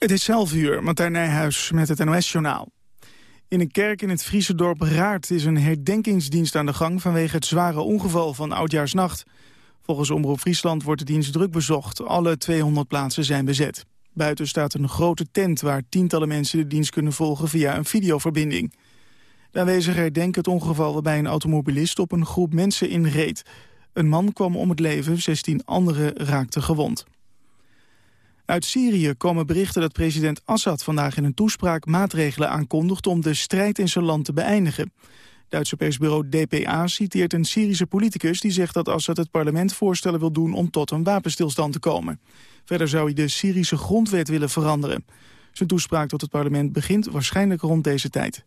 Het is zelf uur, Martijn Nijhuis met het NOS-journaal. In een kerk in het Friese dorp Raart is een herdenkingsdienst aan de gang... vanwege het zware ongeval van Oudjaarsnacht. Volgens Omroep Friesland wordt de dienst druk bezocht. Alle 200 plaatsen zijn bezet. Buiten staat een grote tent waar tientallen mensen de dienst kunnen volgen via een videoverbinding. De aanwezigen herdenken het ongeval waarbij een automobilist op een groep mensen inreed. Een man kwam om het leven, 16 anderen raakten gewond. Uit Syrië komen berichten dat president Assad vandaag in een toespraak maatregelen aankondigt om de strijd in zijn land te beëindigen. Duitse persbureau DPA citeert een Syrische politicus die zegt dat Assad het parlement voorstellen wil doen om tot een wapenstilstand te komen. Verder zou hij de Syrische grondwet willen veranderen. Zijn toespraak tot het parlement begint waarschijnlijk rond deze tijd.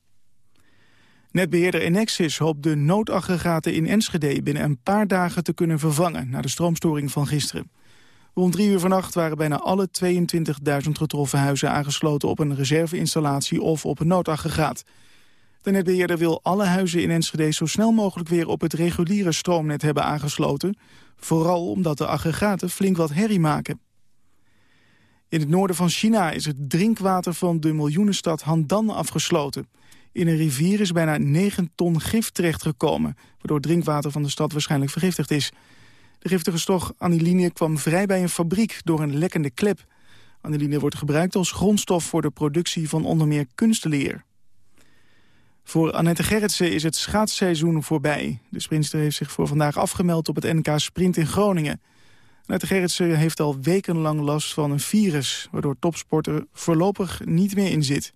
Netbeheerder Enexis hoopt de noodaggregaten in Enschede binnen een paar dagen te kunnen vervangen na de stroomstoring van gisteren. Rond drie uur vannacht waren bijna alle 22.000 getroffen huizen aangesloten op een reserveinstallatie of op een noodaggregaat. De netbeheerder wil alle huizen in Enschede zo snel mogelijk weer op het reguliere stroomnet hebben aangesloten. Vooral omdat de aggregaten flink wat herrie maken. In het noorden van China is het drinkwater van de miljoenenstad Handan afgesloten. In een rivier is bijna 9 ton gif terechtgekomen... waardoor drinkwater van de stad waarschijnlijk vergiftigd is. De giftige stof aniline kwam vrij bij een fabriek door een lekkende klep. Aniline wordt gebruikt als grondstof voor de productie van onder meer kunstleer. Voor Annette Gerritsen is het schaatsseizoen voorbij. De sprinter heeft zich voor vandaag afgemeld op het NK Sprint in Groningen. Annette Gerritsen heeft al wekenlang last van een virus... waardoor topsporter voorlopig niet meer in zit.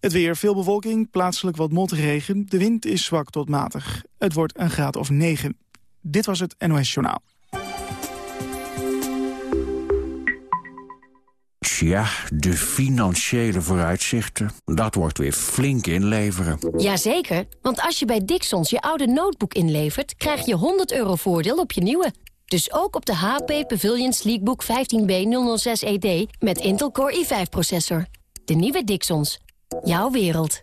Het weer, veel bewolking, plaatselijk wat motregen. De wind is zwak tot matig. Het wordt een graad of 9. Dit was het NOS Journaal. Tja, de financiële vooruitzichten. Dat wordt weer flink inleveren. Jazeker, want als je bij Dixons je oude notebook inlevert... krijg je 100 euro voordeel op je nieuwe. Dus ook op de HP Pavilion Sleekbook 15B006ED met Intel Core i5-processor. De nieuwe Dixons. Jouw wereld.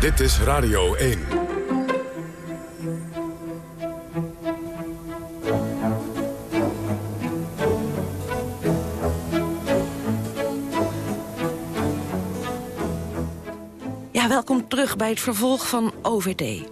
Dit is Radio 1. Ja, welkom terug bij het vervolg van OVD.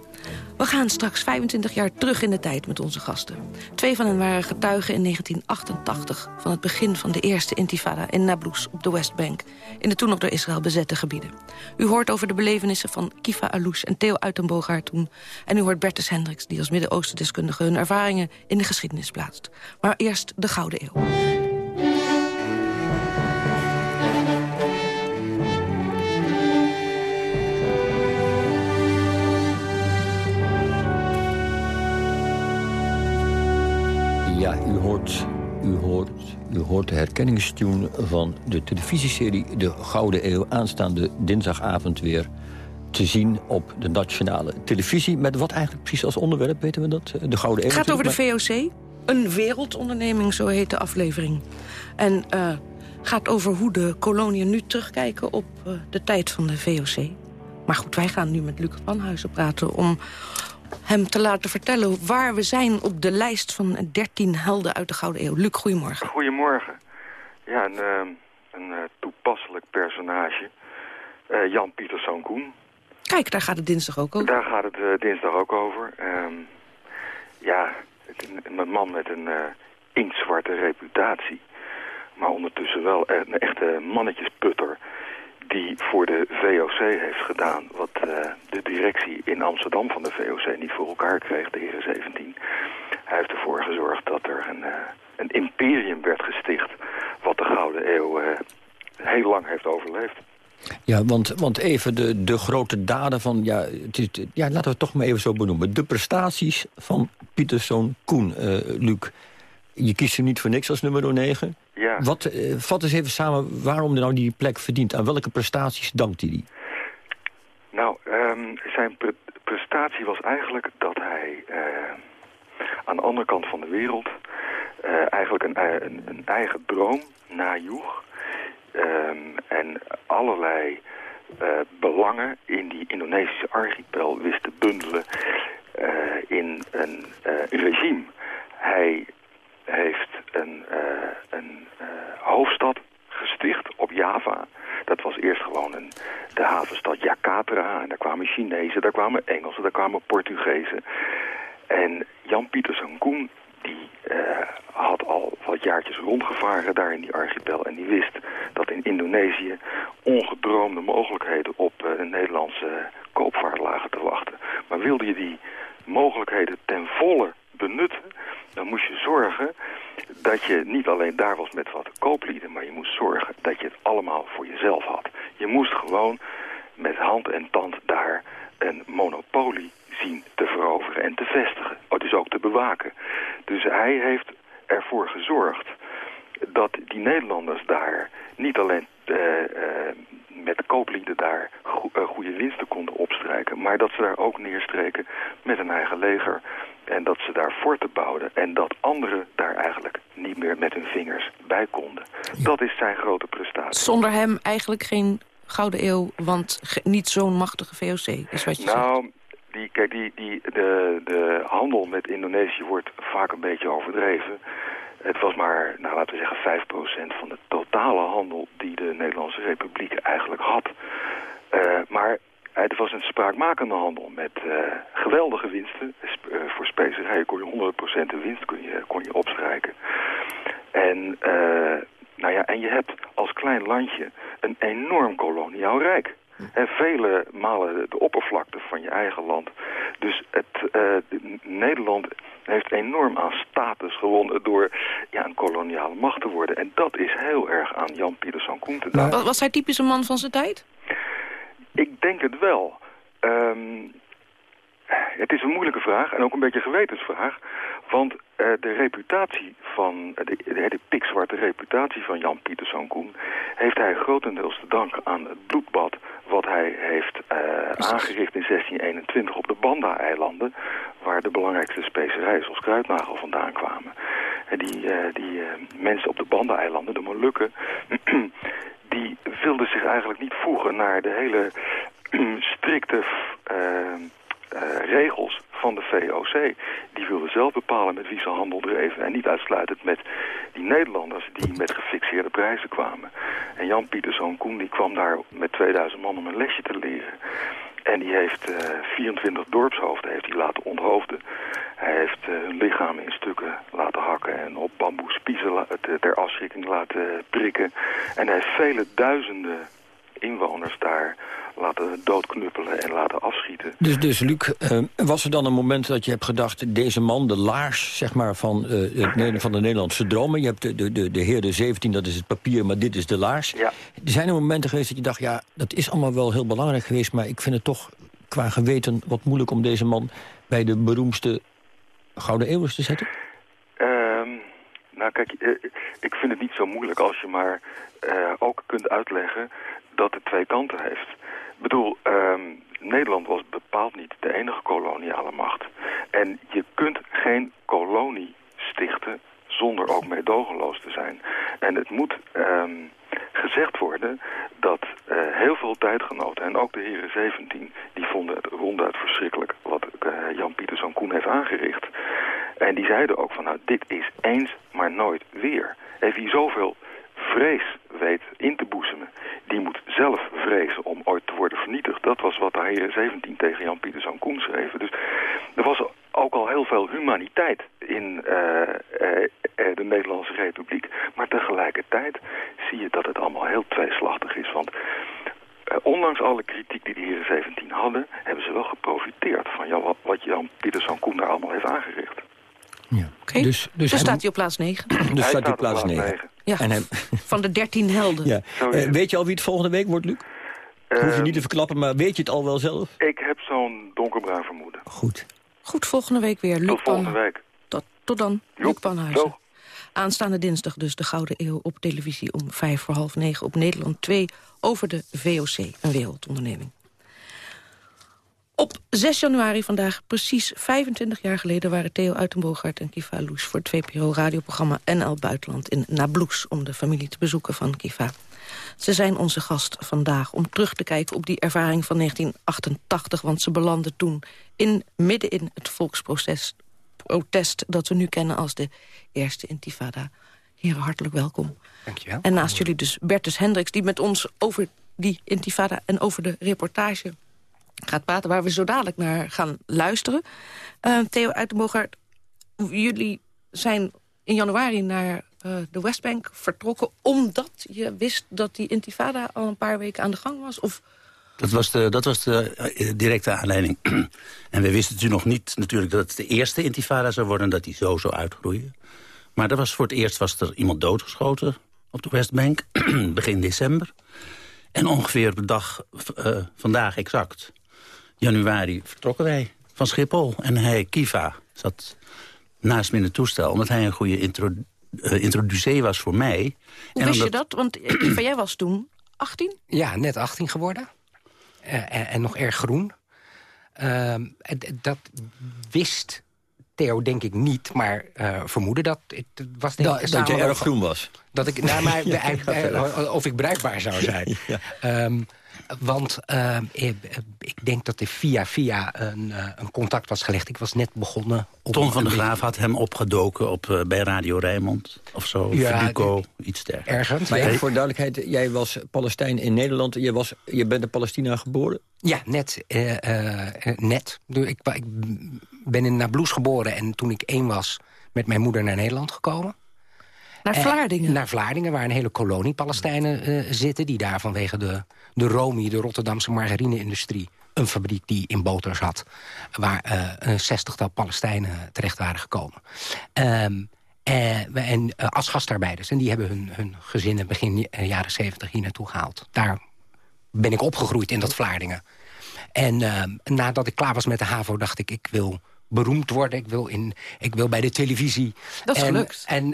We gaan straks 25 jaar terug in de tijd met onze gasten. Twee van hen waren getuigen in 1988... van het begin van de eerste intifada in Nablus op de Westbank... in de toen nog door Israël bezette gebieden. U hoort over de belevenissen van Kifa Alouche en Theo Uitenbogaert toen... en u hoort Bertus Hendricks, die als Midden-Oosten-deskundige... hun ervaringen in de geschiedenis plaatst. Maar eerst de Gouden Eeuw. U hoort, u hoort de herkenningstune van de televisieserie De Gouden Eeuw... aanstaande dinsdagavond weer te zien op de nationale televisie. Met wat eigenlijk precies als onderwerp, weten we dat? De Gouden Eeuw. Het gaat over de VOC. Een wereldonderneming, zo heet de aflevering. En uh, gaat over hoe de koloniën nu terugkijken op uh, de tijd van de VOC. Maar goed, wij gaan nu met Luc van Huizen praten... om hem te laten vertellen waar we zijn op de lijst van 13 helden uit de Gouden Eeuw. Luc, goedemorgen. Goedemorgen. Ja, een, uh, een uh, toepasselijk personage. Uh, Jan Pieterszoon Koen. Kijk, daar gaat het dinsdag ook over. Daar gaat het dinsdag ook over. Ehm, ja, een man met een uh, inktzwarte reputatie. Maar ondertussen wel een echte mannetjesputter die voor de VOC heeft gedaan... wat de directie in Amsterdam van de VOC niet voor elkaar kreeg, de heren 17. Hij heeft ervoor gezorgd dat er een, een imperium werd gesticht... wat de Gouden Eeuw heel lang heeft overleefd. Ja, want, want even de, de grote daden van... Ja, het is, ja, laten we het toch maar even zo benoemen. De prestaties van Pieterszoon Koen, Luc. Je kiest hem niet voor niks als nummer 9. Ja. Wat, uh, vat eens even samen waarom hij nou die plek verdient. Aan welke prestaties dankt hij die? Nou, um, zijn pre prestatie was eigenlijk dat hij uh, aan de andere kant van de wereld... eigenlijk een, een, een eigen droom najoeg Um, en allerlei uh, belangen in die Indonesische archipel wist te bundelen uh, in een regime. Hij heeft een, een hoofdstad gesticht op Java. Dat was eerst gewoon een, de havenstad Jakarta. En daar kwamen Chinezen, daar kwamen Engelsen, daar kwamen Portugezen. En Jan Pieterszoon Koen die uh, had al wat jaartjes rondgevaren daar in die archipel. En die wist dat in Indonesië ongedroomde mogelijkheden op de Nederlandse koopvaart lagen te wachten. Maar wilde je die mogelijkheden ten volle benutten, dan moest je zorgen dat je niet alleen daar was met wat kooplieden, maar je moest zorgen dat je het allemaal voor jezelf had. Je moest gewoon met hand en tand daar een monopolie zien te veroveren en te vestigen. Oh, dus ook te bewaken. Dus hij heeft ervoor gezorgd dat die Nederlanders daar niet alleen uh, uh, met kooplieden daar uh, goede winsten konden opstrijken, maar dat ze daar ook neerstreken met een eigen leger. En dat ze daar forten bouwden en dat anderen daar eigenlijk niet meer met hun vingers bij konden. Dat is zijn grote prestatie. Zonder hem eigenlijk geen Gouden Eeuw, want niet zo'n machtige VOC is wat je nou, zegt. Die, kijk, die, die, de, de handel met Indonesië wordt vaak een beetje overdreven. Het was maar, nou, laten we zeggen, 5% van de totale handel die de Nederlandse Republiek eigenlijk had. Uh, maar het was een spraakmakende handel met uh, geweldige winsten. Voor specerijen kon je 100% de winst kon je, kon je opstrijken. En, nou ja, en je hebt als klein landje een enorm koloniaal rijk. En vele malen de oppervlakte van je eigen land. Dus het, uh, Nederland heeft enorm aan status gewonnen door ja, een koloniale macht te worden. En dat is heel erg aan Jan Pieterszoon Koen te danken. Was, was hij typisch een man van zijn tijd? Ik denk het wel. Um, het is een moeilijke vraag en ook een beetje een gewetensvraag. Want uh, de reputatie van, de, de, de pikzwarte reputatie van Jan Pieterszoon Koen... heeft hij grotendeels te danken aan het bloedbad wat hij heeft uh, aangericht in 1621 op de Banda-eilanden... waar de belangrijkste specerijen zoals kruidnagel vandaan kwamen. En die, uh, die mensen op de Banda-eilanden, de Molukken... die wilden zich eigenlijk niet voegen naar de hele strikte... Uh, regels van de VOC. Die wilden zelf bepalen met wie ze handel dreven. En niet uitsluitend met die Nederlanders die met gefixeerde prijzen kwamen. En Jan Pieterszoon Koen die kwam daar met 2000 man om een lesje te leren. En die heeft uh, 24 dorpshoofden heeft hij laten onthoofden. Hij heeft uh, hun lichamen in stukken laten hakken en op bamboe spiezen ter afschrikking laten prikken. En hij heeft vele duizenden inwoners daar laten doodknuppelen en laten afschieten. Dus, dus Luc, uh, was er dan een moment dat je hebt gedacht... deze man, de laars zeg maar, van, uh, het, van de Nederlandse dromen... je hebt de, de, de, de heer de 17, dat is het papier, maar dit is de laars. Ja. Er zijn er momenten geweest dat je dacht... ja, dat is allemaal wel heel belangrijk geweest... maar ik vind het toch qua geweten wat moeilijk om deze man... bij de beroemdste Gouden Eeuwers te zetten? Um, nou kijk, ik vind het niet zo moeilijk als je maar ook kunt uitleggen dat het twee kanten heeft. Ik bedoel, um, Nederland was bepaald niet de enige koloniale macht. En je kunt geen kolonie stichten zonder ook meedogenloos te zijn. En het moet um, gezegd worden dat uh, heel veel tijdgenoten, en ook de heren 17, die vonden het ronduit verschrikkelijk wat uh, Jan Pieterszoon Koen heeft aangericht. En die zeiden ook van, nou, dit is eens maar nooit weer. Heeft hij zoveel vrees weet in te boezemen, die moet zelf vrezen om ooit te worden vernietigd. Dat was wat de heer 17 tegen Jan Pieterszoon Koen schreven. Dus er was ook al heel veel humaniteit in uh, uh, de Nederlandse Republiek. Maar tegelijkertijd zie je dat het allemaal heel tweeslachtig is. Want uh, ondanks alle kritiek die de heren 17 hadden... hebben ze wel geprofiteerd van ja, wat, wat Jan Pieterszoon Koen daar allemaal heeft aangericht. Ja. Okay. Dus, dus, dus staat hij op plaats 9. Dus staat hij op plaats 9. Ja, en hij... van de 13 helden. Ja. Uh, weet je al wie het volgende week wordt, Luc? Uh, Hoef je niet te verklappen, maar weet je het al wel zelf? Ik heb zo'n donkerbruin vermoeden. Goed. Goed, volgende week weer. Luc tot volgende week. Tot, tot dan, Luc Panhuizen. Aanstaande dinsdag dus de Gouden Eeuw op televisie om vijf voor half negen op Nederland 2 over de VOC, een wereldonderneming. Op 6 januari vandaag, precies 25 jaar geleden... waren Theo Uitenboogaert en Kiva Loes voor het VPRO-radioprogramma NL Buitenland in Nablus... om de familie te bezoeken van Kiva. Ze zijn onze gast vandaag om terug te kijken op die ervaring van 1988... want ze belanden toen in, midden in het volksproces protest dat we nu kennen als de eerste intifada. Heren, hartelijk welkom. Dankjewel. En naast jullie dus Bertus Hendricks... die met ons over die intifada en over de reportage gaat praten... waar we zo dadelijk naar gaan luisteren. Uh, Theo Uitenbogaert, jullie zijn in januari naar uh, de Westbank vertrokken... omdat je wist dat die intifada al een paar weken aan de gang was? Of dat was de, dat was de uh, directe aanleiding. en we wisten natuurlijk nog niet natuurlijk dat het de eerste intifada zou worden... dat die zo zou uitgroeien. Maar dat was voor het eerst was er iemand doodgeschoten op de Westbank, begin december. En ongeveer de dag, vandaag exact, januari, vertrokken wij van Schiphol. En hij, Kiva, zat naast me in het toestel... omdat hij een goede intro, uh, introducee was voor mij. Hoe en wist omdat... je dat? Want Kiva, jij was toen 18? Ja, net 18 geworden. Uh, en, en, nog erg groen. Uh, dat wist Theo denk ik niet, maar uh, vermoeden dat... Het was denk dat, dat je erg groen was. Dat ik, nou, maar, ja, of ik bruikbaar zou zijn. ja. um, want uh, ik, ik, denk dat er via via een, uh, een, contact was gelegd. Ik was net begonnen. Op Ton van der Graaf had hem opgedoken op, uh, bij Radio Rijnmond of zo. Ja, iets dergelijks. Ergens. Maar ja. voor duidelijkheid, jij was Palestijn in Nederland. Je, was, je bent in Palestina geboren? Ja, net. net. Ik, ik ben in Nablus geboren en toen ik één was... met mijn moeder naar Nederland gekomen. Naar Vlaardingen? naar Vlaardingen, waar een hele kolonie Palestijnen uh, zitten... die daar vanwege de, de Romi, de Rotterdamse margarine-industrie... een fabriek die in boters had... waar uh, een zestigtal Palestijnen terecht waren gekomen. Um, uh, en als gastarbeiders. En die hebben hun, hun gezinnen begin jaren zeventig hier naartoe gehaald. Daar ben ik opgegroeid in dat Vlaardingen. En ehm, nadat ik klaar was met de HAVO dacht ik... ik wil beroemd worden. Ik wil, in, ik wil bij de televisie. Dat is en, gelukt. En,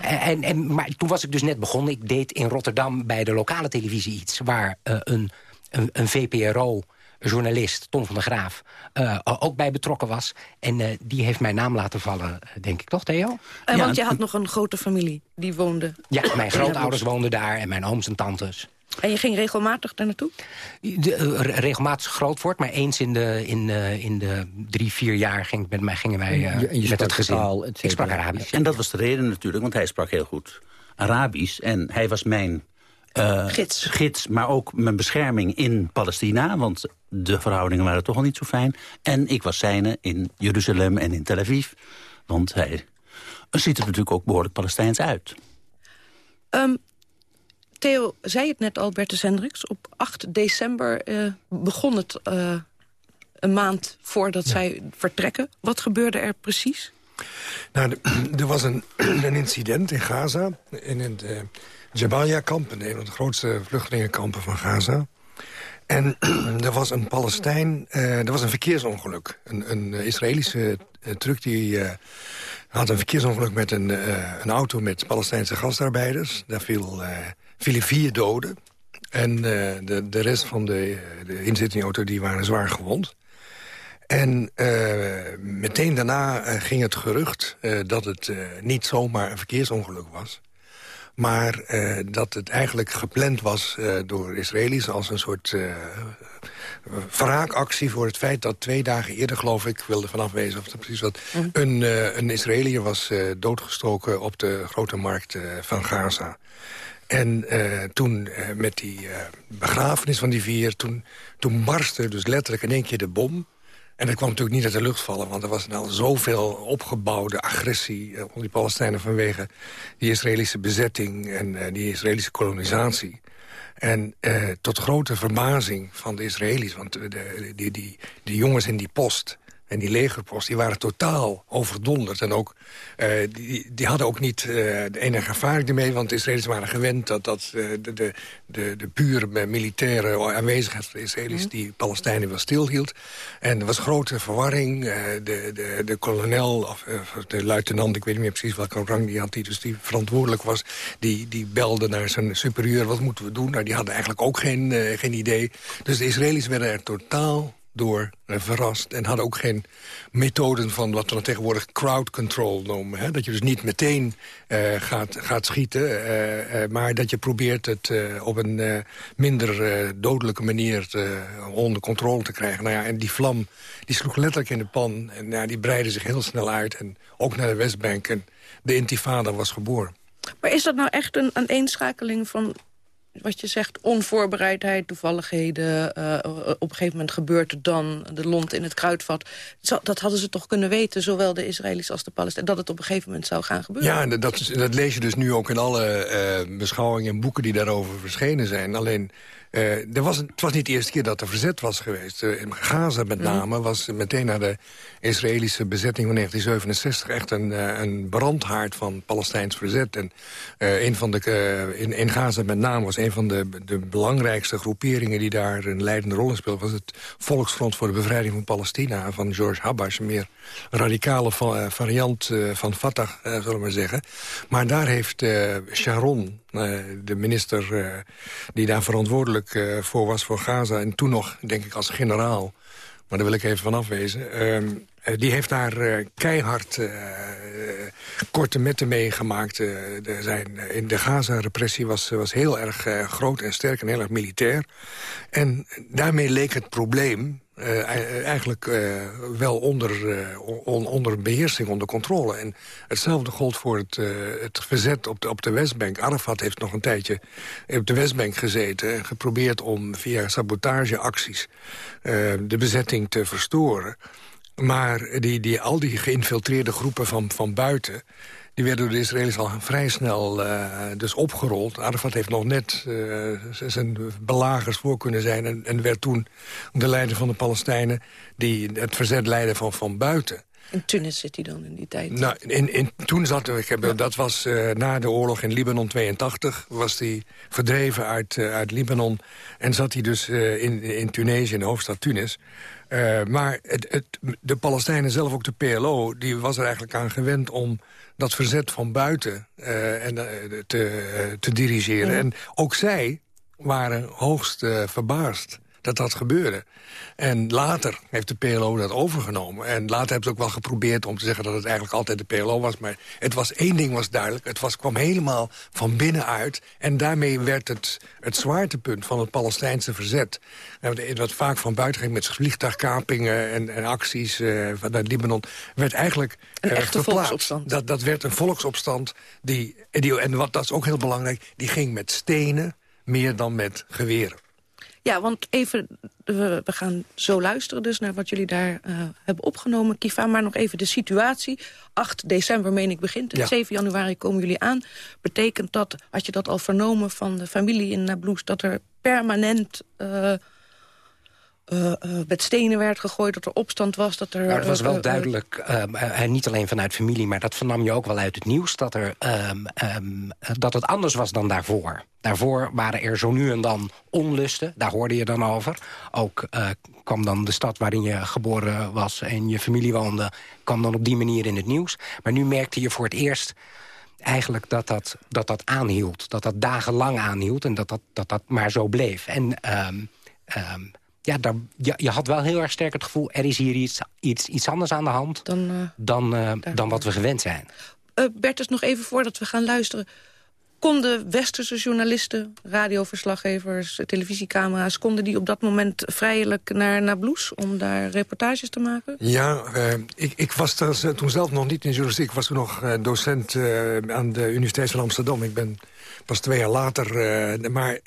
en, en, maar toen was ik dus net begonnen. Ik deed in Rotterdam bij de lokale televisie iets... waar uh, een, een, een VPRO journalist, Tom van der Graaf, uh, ook bij betrokken was. En uh, die heeft mijn naam laten vallen, denk ik toch, Theo? En ja, want je had nog een grote familie die woonde... Ja, mijn grootouders woonden daar en mijn ooms en tantes. En je ging regelmatig daar naartoe? De, uh, regelmatig groot wordt, maar eens in de, in, uh, in de drie, vier jaar ging, met mij, gingen wij uh, je, je met het gezin. Taal, ik sprak Arabisch. En dat was de reden natuurlijk, want hij sprak heel goed Arabisch. En hij was mijn gids. gids, maar ook mijn bescherming in Palestina. Want de verhoudingen waren toch al niet zo fijn. En ik was zijne in Jeruzalem en in Tel Aviv. Want hij ziet er natuurlijk ook behoorlijk Palestijns uit. Um, Theo zei het net al, Bertus Hendricks. Op 8 december uh, begon het uh, een maand voordat ja. zij vertrekken. Wat gebeurde er precies? Nou, er was een, een incident in Gaza. In het uh, Jabalia-kamp, een van de grootste vluchtelingenkampen van Gaza. En er was een Palestijn, er was een verkeersongeluk. Een, een Israëlische truck die had een verkeersongeluk met een, een auto met Palestijnse gastarbeiders. Daar viel vielen vier doden. En uh, de, de rest van de, de inzittingauto die waren zwaar gewond. En uh, meteen daarna uh, ging het gerucht dat het niet zomaar een verkeersongeluk was. Maar dat het eigenlijk gepland was door Israëli's als een soort wraakactie voor het feit dat twee dagen eerder, geloof ik, wilde vanaf wezen of dat precies wat, mm. een, een Israëliër was doodgestoken op de grote markt van Gaza. En toen met die begrafenis van die vier... Toen, toen barstte dus letterlijk in één keer de bom... En dat kwam natuurlijk niet uit de lucht vallen... want er was nou zoveel opgebouwde agressie onder die Palestijnen... vanwege die Israëlische bezetting en die Israëlische kolonisatie. En tot grote verbazing van de Israëli's... want de, die, die, die jongens in die post en die legerpost, die waren totaal overdonderd. En ook, uh, die, die hadden ook niet uh, de enige ervaring ermee... want de Israëli's waren gewend dat, dat uh, de, de, de, de pure militaire aanwezigheid van de Israëli's... Mm. die Palestijnen wel stilhield. En er was grote verwarring. de, de, de kolonel, of de luitenant, ik weet niet meer precies welke rang die had... die dus die verantwoordelijk was, die, die belde naar zijn superieur... wat moeten we doen? Nou, die hadden eigenlijk ook geen, geen idee. Dus de Israëli's werden er totaal door verrast. En hadden ook geen methoden van wat we dan tegenwoordig crowd control noemen. Hè? Dat je dus niet meteen uh, gaat, gaat schieten. Uh, maar dat je probeert het op een minder dodelijke manier te, onder controle te krijgen. Nou ja, en die vlam die sloeg letterlijk in de pan. En ja, die breidde zich heel snel uit. En ook naar de Westbank. En de intifada was geboren. Maar is dat nou echt een aaneenschakeling van wat je zegt, onvoorbereidheid, toevalligheden. Uh, op een gegeven moment gebeurt er dan de lont in het kruidvat. Dat hadden ze toch kunnen weten, zowel de Israëli's als de Palestijnen... dat het op een gegeven moment zou gaan gebeuren. Ja, dat, dat lees je dus nu ook in alle uh, beschouwingen en boeken die daarover verschenen zijn. Alleen uh, er was, het was niet de eerste keer dat er verzet was geweest. Uh, in Gaza met mhm. name was meteen na de Israëlische bezetting van 1967... echt een, uh, een brandhaard van Palestijns verzet. En een van de, in, in Gaza met name was een van de, de belangrijkste groeperingen... die daar een leidende rol in speelde... was het Volksfront voor de Bevrijding van Palestina van George Habash. Een meer radicale variant van Fatah, zullen we maar zeggen. Maar daar heeft Sharon de minister uh, die daar verantwoordelijk uh, voor was voor Gaza... en toen nog, denk ik, als generaal, maar daar wil ik even van afwezen... Ehm, die heeft daar keihard korte metten meegemaakt. de, zijn, in de Gaza-repressie was, was heel erg groot en sterk en heel erg militair. En daarmee leek het probleem uh, eigenlijk uh, wel onder, on, onder beheersing, onder controle. En hetzelfde gold voor het, het verzet op de, op de Westbank. Arafat heeft nog een tijdje op de Westbank gezeten... en geprobeerd om via sabotageacties de bezetting te verstoren. Maar die, die, al die geïnfiltreerde groepen van, van buiten die werden door de Israëli's al vrij snel uh, dus opgerold. Arafat heeft nog net uh, zijn belagers voor kunnen zijn... En, en, werd toen de leider van de Palestijnen... die het verzet leidde van, van buiten. In Tunis zit hij dan in die tijd? Nou, in, in, toen zat ik heb, dat was uh, na de oorlog in Libanon 82. Was hij verdreven uit, uh, uit Libanon. En zat hij dus uh, in, in Tunesië, in de hoofdstad Tunis. maar het, het, de Palestijnen zelf, ook de PLO, die was er eigenlijk aan gewend om dat verzet van buiten uh, en, uh, te, uh, te dirigeren. En ook zij waren hoogst verbaasd dat dat gebeurde. En later heeft de PLO dat overgenomen. En later hebben ze ook wel geprobeerd om te zeggen dat het eigenlijk altijd de PLO was. Maar het was één ding was duidelijk. Het was, kwam helemaal van binnenuit. En daarmee werd het, het zwaartepunt van het Palestijnse verzet. Wat vaak van buiten ging met vliegtuigkapingen en, en acties uh, vanuit Libanon. Werd eigenlijk een uh, echte volksopstand. Dat, dat werd een volksopstand. Die, die, en wat, dat is ook heel belangrijk. Die ging met stenen meer dan met geweren. Ja, want even, we, gaan zo luisteren dus naar wat jullie daar uh, hebben opgenomen. Kifa, maar nog even de situatie. 8 december, meen ik, begint. En 7 januari komen jullie aan. Betekent dat, had je dat al vernomen van de familie in Nablus... dat er permanent... Uh, uh, met stenen werd gegooid, dat er opstand was. Dat er, nou, het was wel duidelijk, uh, niet alleen vanuit familie... maar dat vernam je ook wel uit het nieuws... dat, er, um, um, dat het anders was dan daarvoor. Daarvoor waren er zo nu en dan onlusten, daar hoorde je dan over. Ook kwam dan de stad waarin je geboren was en je familie woonde... kwam dan op die manier in het nieuws. Maar nu merkte je voor het eerst eigenlijk dat dat, dat, dat aanhield. Dat dat dagenlang aanhield en dat dat, dat, dat maar zo bleef. En... Um, ja, daar, je, je, had wel heel erg sterk het gevoel... er is hier iets, iets, iets anders aan de hand dan, uh, dan, uh, dan wat we gewend zijn. Uh, Bertus, nog even voordat we gaan luisteren. Konden westerse journalisten, radioverslaggevers, televisiecamera's... konden die op dat moment vrijelijk naar Nablus om daar reportages te maken? Ja, uh, ik, ik, was er, toen zelf nog niet in journalistiek. Ik was toen nog uh, docent uh, aan de Universiteit van Amsterdam. Ik ben pas twee jaar later... maar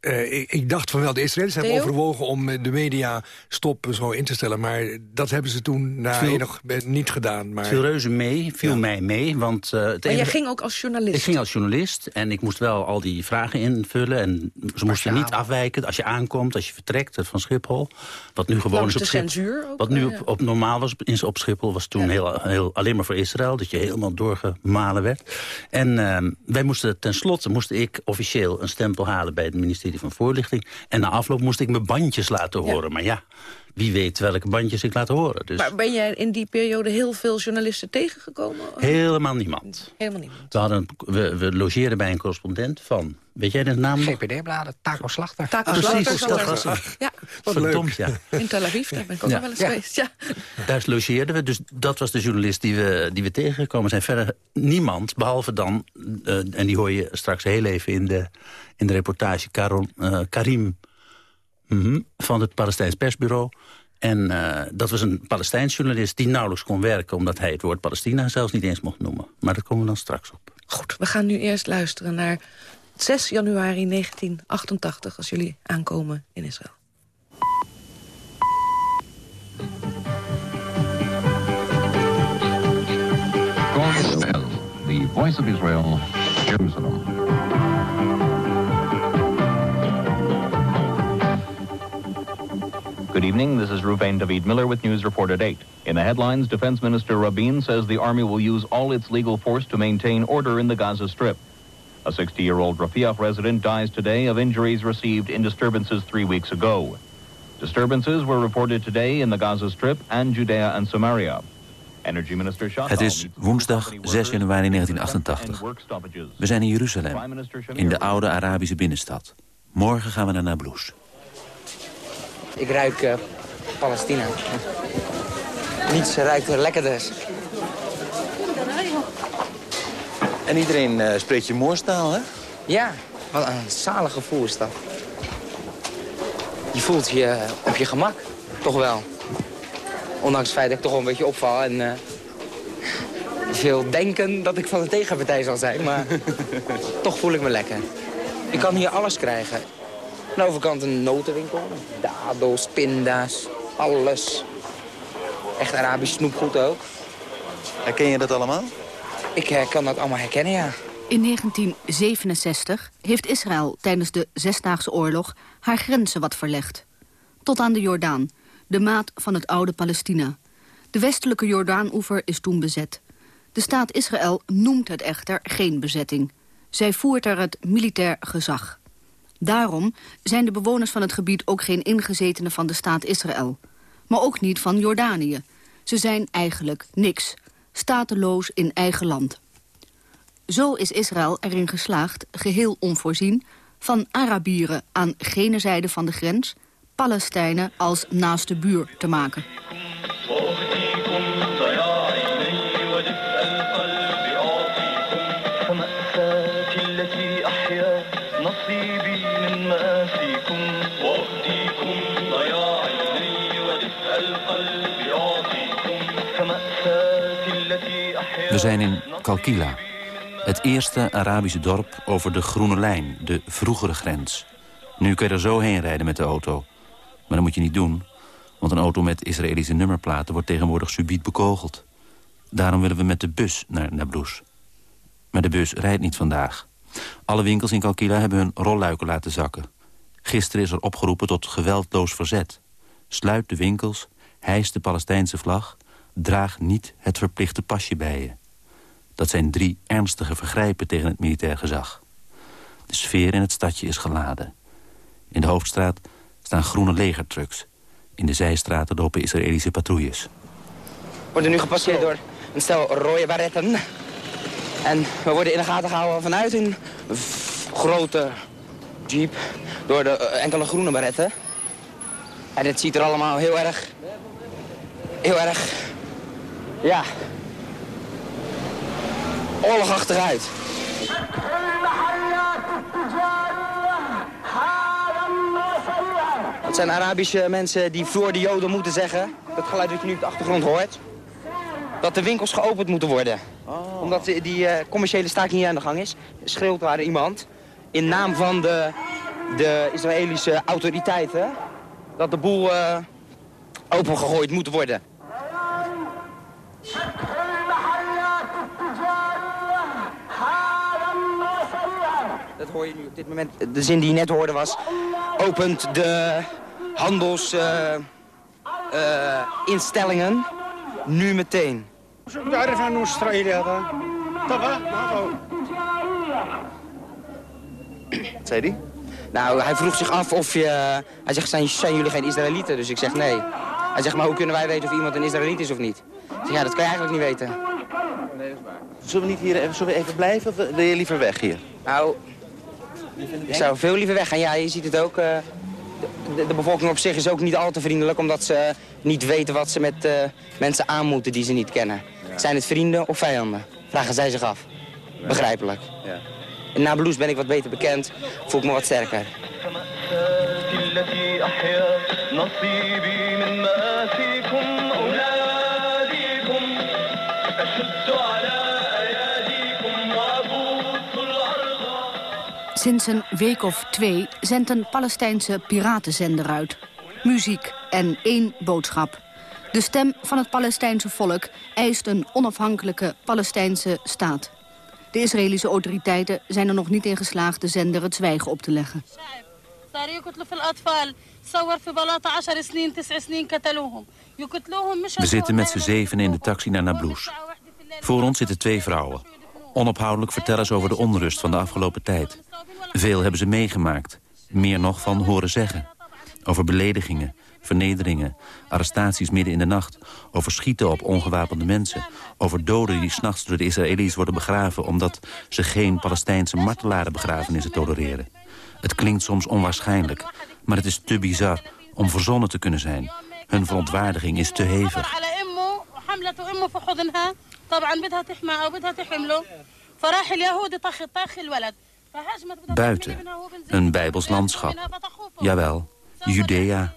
uh, ik, ik, dacht van wel, de Israëli's hebben overwogen om eh, de media stop zo in te stellen. Maar dat hebben ze toen na nog niet gedaan. Maar... Viel reuze mee, viel mij mee. Want, uh, maar jij ging ook als journalist? Ik ging als journalist en ik moest wel al die vragen invullen. En ze moesten niet afwijken als je aankomt, als je vertrekt van Schiphol. Wat nu gewoon is op Schiphol. Wat nu op, op, normaal was in, op Schiphol was toen heel, heel, alleen maar voor Israël. Dat je helemaal doorgemalen werd. En uh, wij moesten tenslotte moest ik officieel een stempel halen bij het ministerie van Voorlichting. En na afloop moest ik mijn bandjes laten horen. Maar ja, wie weet welke bandjes ik laat horen. Dus... Maar ben jij in die periode heel veel journalisten tegengekomen? Helemaal niemand. Helemaal niemand. We, hadden, we, we logeerden bij een correspondent van... Weet jij de naam GPD-bladen, Taco Slachter. Taco Precies, Slachter. dat was hem. Ja. Verdomd, ja. In Tel Aviv, daar ben ik ook ja. wel eens geweest. Ja. Daar logeerden we, dus dat was de journalist die we, die we tegengekomen zijn. Verder niemand, behalve dan, uh, en die hoor je straks heel even in de, in de reportage... Karon, uh, Karim mm -hmm, van het Palestijns persbureau... En uh, dat was een Palestijns journalist die nauwelijks kon werken... omdat hij het woord Palestina zelfs niet eens mocht noemen. Maar daar komen we dan straks op. Goed, we gaan nu eerst luisteren naar 6 januari 1988... als jullie aankomen in Israël. Israel, the voice of Israel, Jerusalem. Good evening. This is Ruvain David Miller with News Report at 8. In the headlines, Defense Minister Rabin says the Army will use all its legal force to maintain order in the Gaza Strip. A 60-year-old Rafiah resident dies today of injuries received in disturbances three weeks ago. Disturbances were reported today in the Gaza Strip and Judea and Samaria. Energy Minister Het is woensdag 6 januari 1988. We zijn in Jeruzalem, in de oude Arabische binnenstad. Morgen gaan we naar Nablus. Ik ruik uh, Palestina. Niets ruikt er lekkerder. En iedereen uh, spreekt je moorstaal, hè? Ja, wat een zalig gevoel is dat. Je voelt je op je gemak, toch wel. Ondanks het feit dat ik toch wel een beetje opval en uh, veel denken dat ik van de tegenpartij zal zijn. Maar toch voel ik me lekker. Ik kan hier alles krijgen. Aan de overkant een notenwinkel. Dadels, pinda's, alles. Echt Arabisch snoepgoed ook. Herken je dat allemaal? Ik kan dat allemaal herkennen, ja. In 1967 heeft Israël tijdens de Zesdaagse Oorlog haar grenzen wat verlegd. Tot aan de Jordaan, de maat van het oude Palestina. De westelijke Jordaanoever is toen bezet. De staat Israël noemt het echter geen bezetting. Zij voert er het militair gezag. Daarom zijn de bewoners van het gebied ook geen ingezetenen van de staat Israël. Maar ook niet van Jordanië. Ze zijn eigenlijk niks. Stateloos in eigen land. Zo is Israël erin geslaagd, geheel onvoorzien... van Arabieren aan gene zijde van de grens... Palestijnen als naaste buur te maken. Zijn in Kalkila, het eerste Arabische dorp over de Groene Lijn, de vroegere grens. Nu kun je er zo heen rijden met de auto. Maar dat moet je niet doen, want een auto met Israëlische nummerplaten wordt tegenwoordig subiet bekogeld. Daarom willen we met de bus naar Nablus. Maar de bus rijdt niet vandaag. Alle winkels in Kalkila hebben hun rolluiken laten zakken. Gisteren is er opgeroepen tot geweldloos verzet. Sluit de winkels, hijs de Palestijnse vlag... draag niet het verplichte pasje bij je. Dat zijn drie ernstige vergrijpen tegen het militair gezag. De sfeer in het stadje is geladen. In de hoofdstraat staan groene legertrucks. In de zijstraten lopen Israëlische patrouilles. We worden nu gepasseerd door een stel rode baretten. En we worden in de gaten gehouden vanuit een grote jeep door de uh, enkele groene baretten. En het ziet er allemaal heel erg, heel erg, ja, oorlog achteruit. Het zijn Arabische mensen die voor de Joden moeten zeggen, dat geluid dat je nu op de achtergrond hoort, dat de winkels geopend moeten worden. Oh. Omdat die eh, commerciële staking hier aan de gang is, schreeuwt daar iemand in naam van de, de Israëlische autoriteiten dat de boel eh, opengegooid moet worden. Hoor je nu op dit moment. De zin die je net hoorde was... opent de handelsinstellingen uh, nu meteen. Wat zei hij? Nou, hij vroeg zich af of je... Hij zegt, zijn, zijn jullie geen Israëlieten? Dus ik zeg nee. Hij zegt, maar hoe kunnen wij weten of iemand een Israëliet is of niet? Ik zeg, ja, dat kan je eigenlijk niet weten. Nee, dat is waar. Zullen we niet hier even, zullen we even blijven of wil je liever weg hier? Nou, ik zou veel liever weggaan. Ja, je ziet het ook. Uh, de, de, bevolking op zich is ook niet al te vriendelijk... omdat ze niet weten wat ze met uh, mensen aan moeten die ze niet kennen. Ja. Zijn het vrienden of vijanden? Vragen zij zich af. Begrijpelijk. Ja. In Nablus ben ik wat beter bekend, voel ik me wat sterker. Sinds een week of twee zendt een Palestijnse piratenzender uit. Muziek en één boodschap. De stem van het Palestijnse volk eist een onafhankelijke Palestijnse staat. De Israëlische autoriteiten zijn er nog niet in geslaagd de zender het zwijgen op te leggen. We zitten met z'n zeven in de taxi naar Nablus. Voor ons zitten twee vrouwen. Onophoudelijk vertellen ze over de onrust van de afgelopen tijd. Veel hebben ze meegemaakt. Meer nog van horen zeggen. Over beledigingen, vernederingen, arrestaties midden in de nacht... over schieten op ongewapende mensen... over doden die s'nachts door de Israëli's worden begraven... omdat ze geen Palestijnse martelarenbegrafenissen tolereren. Het klinkt soms onwaarschijnlijk, maar het is te bizar om verzonnen te kunnen zijn. Hun verontwaardiging is te hevig. Buiten, een bijbels landschap. Jawel, Judea.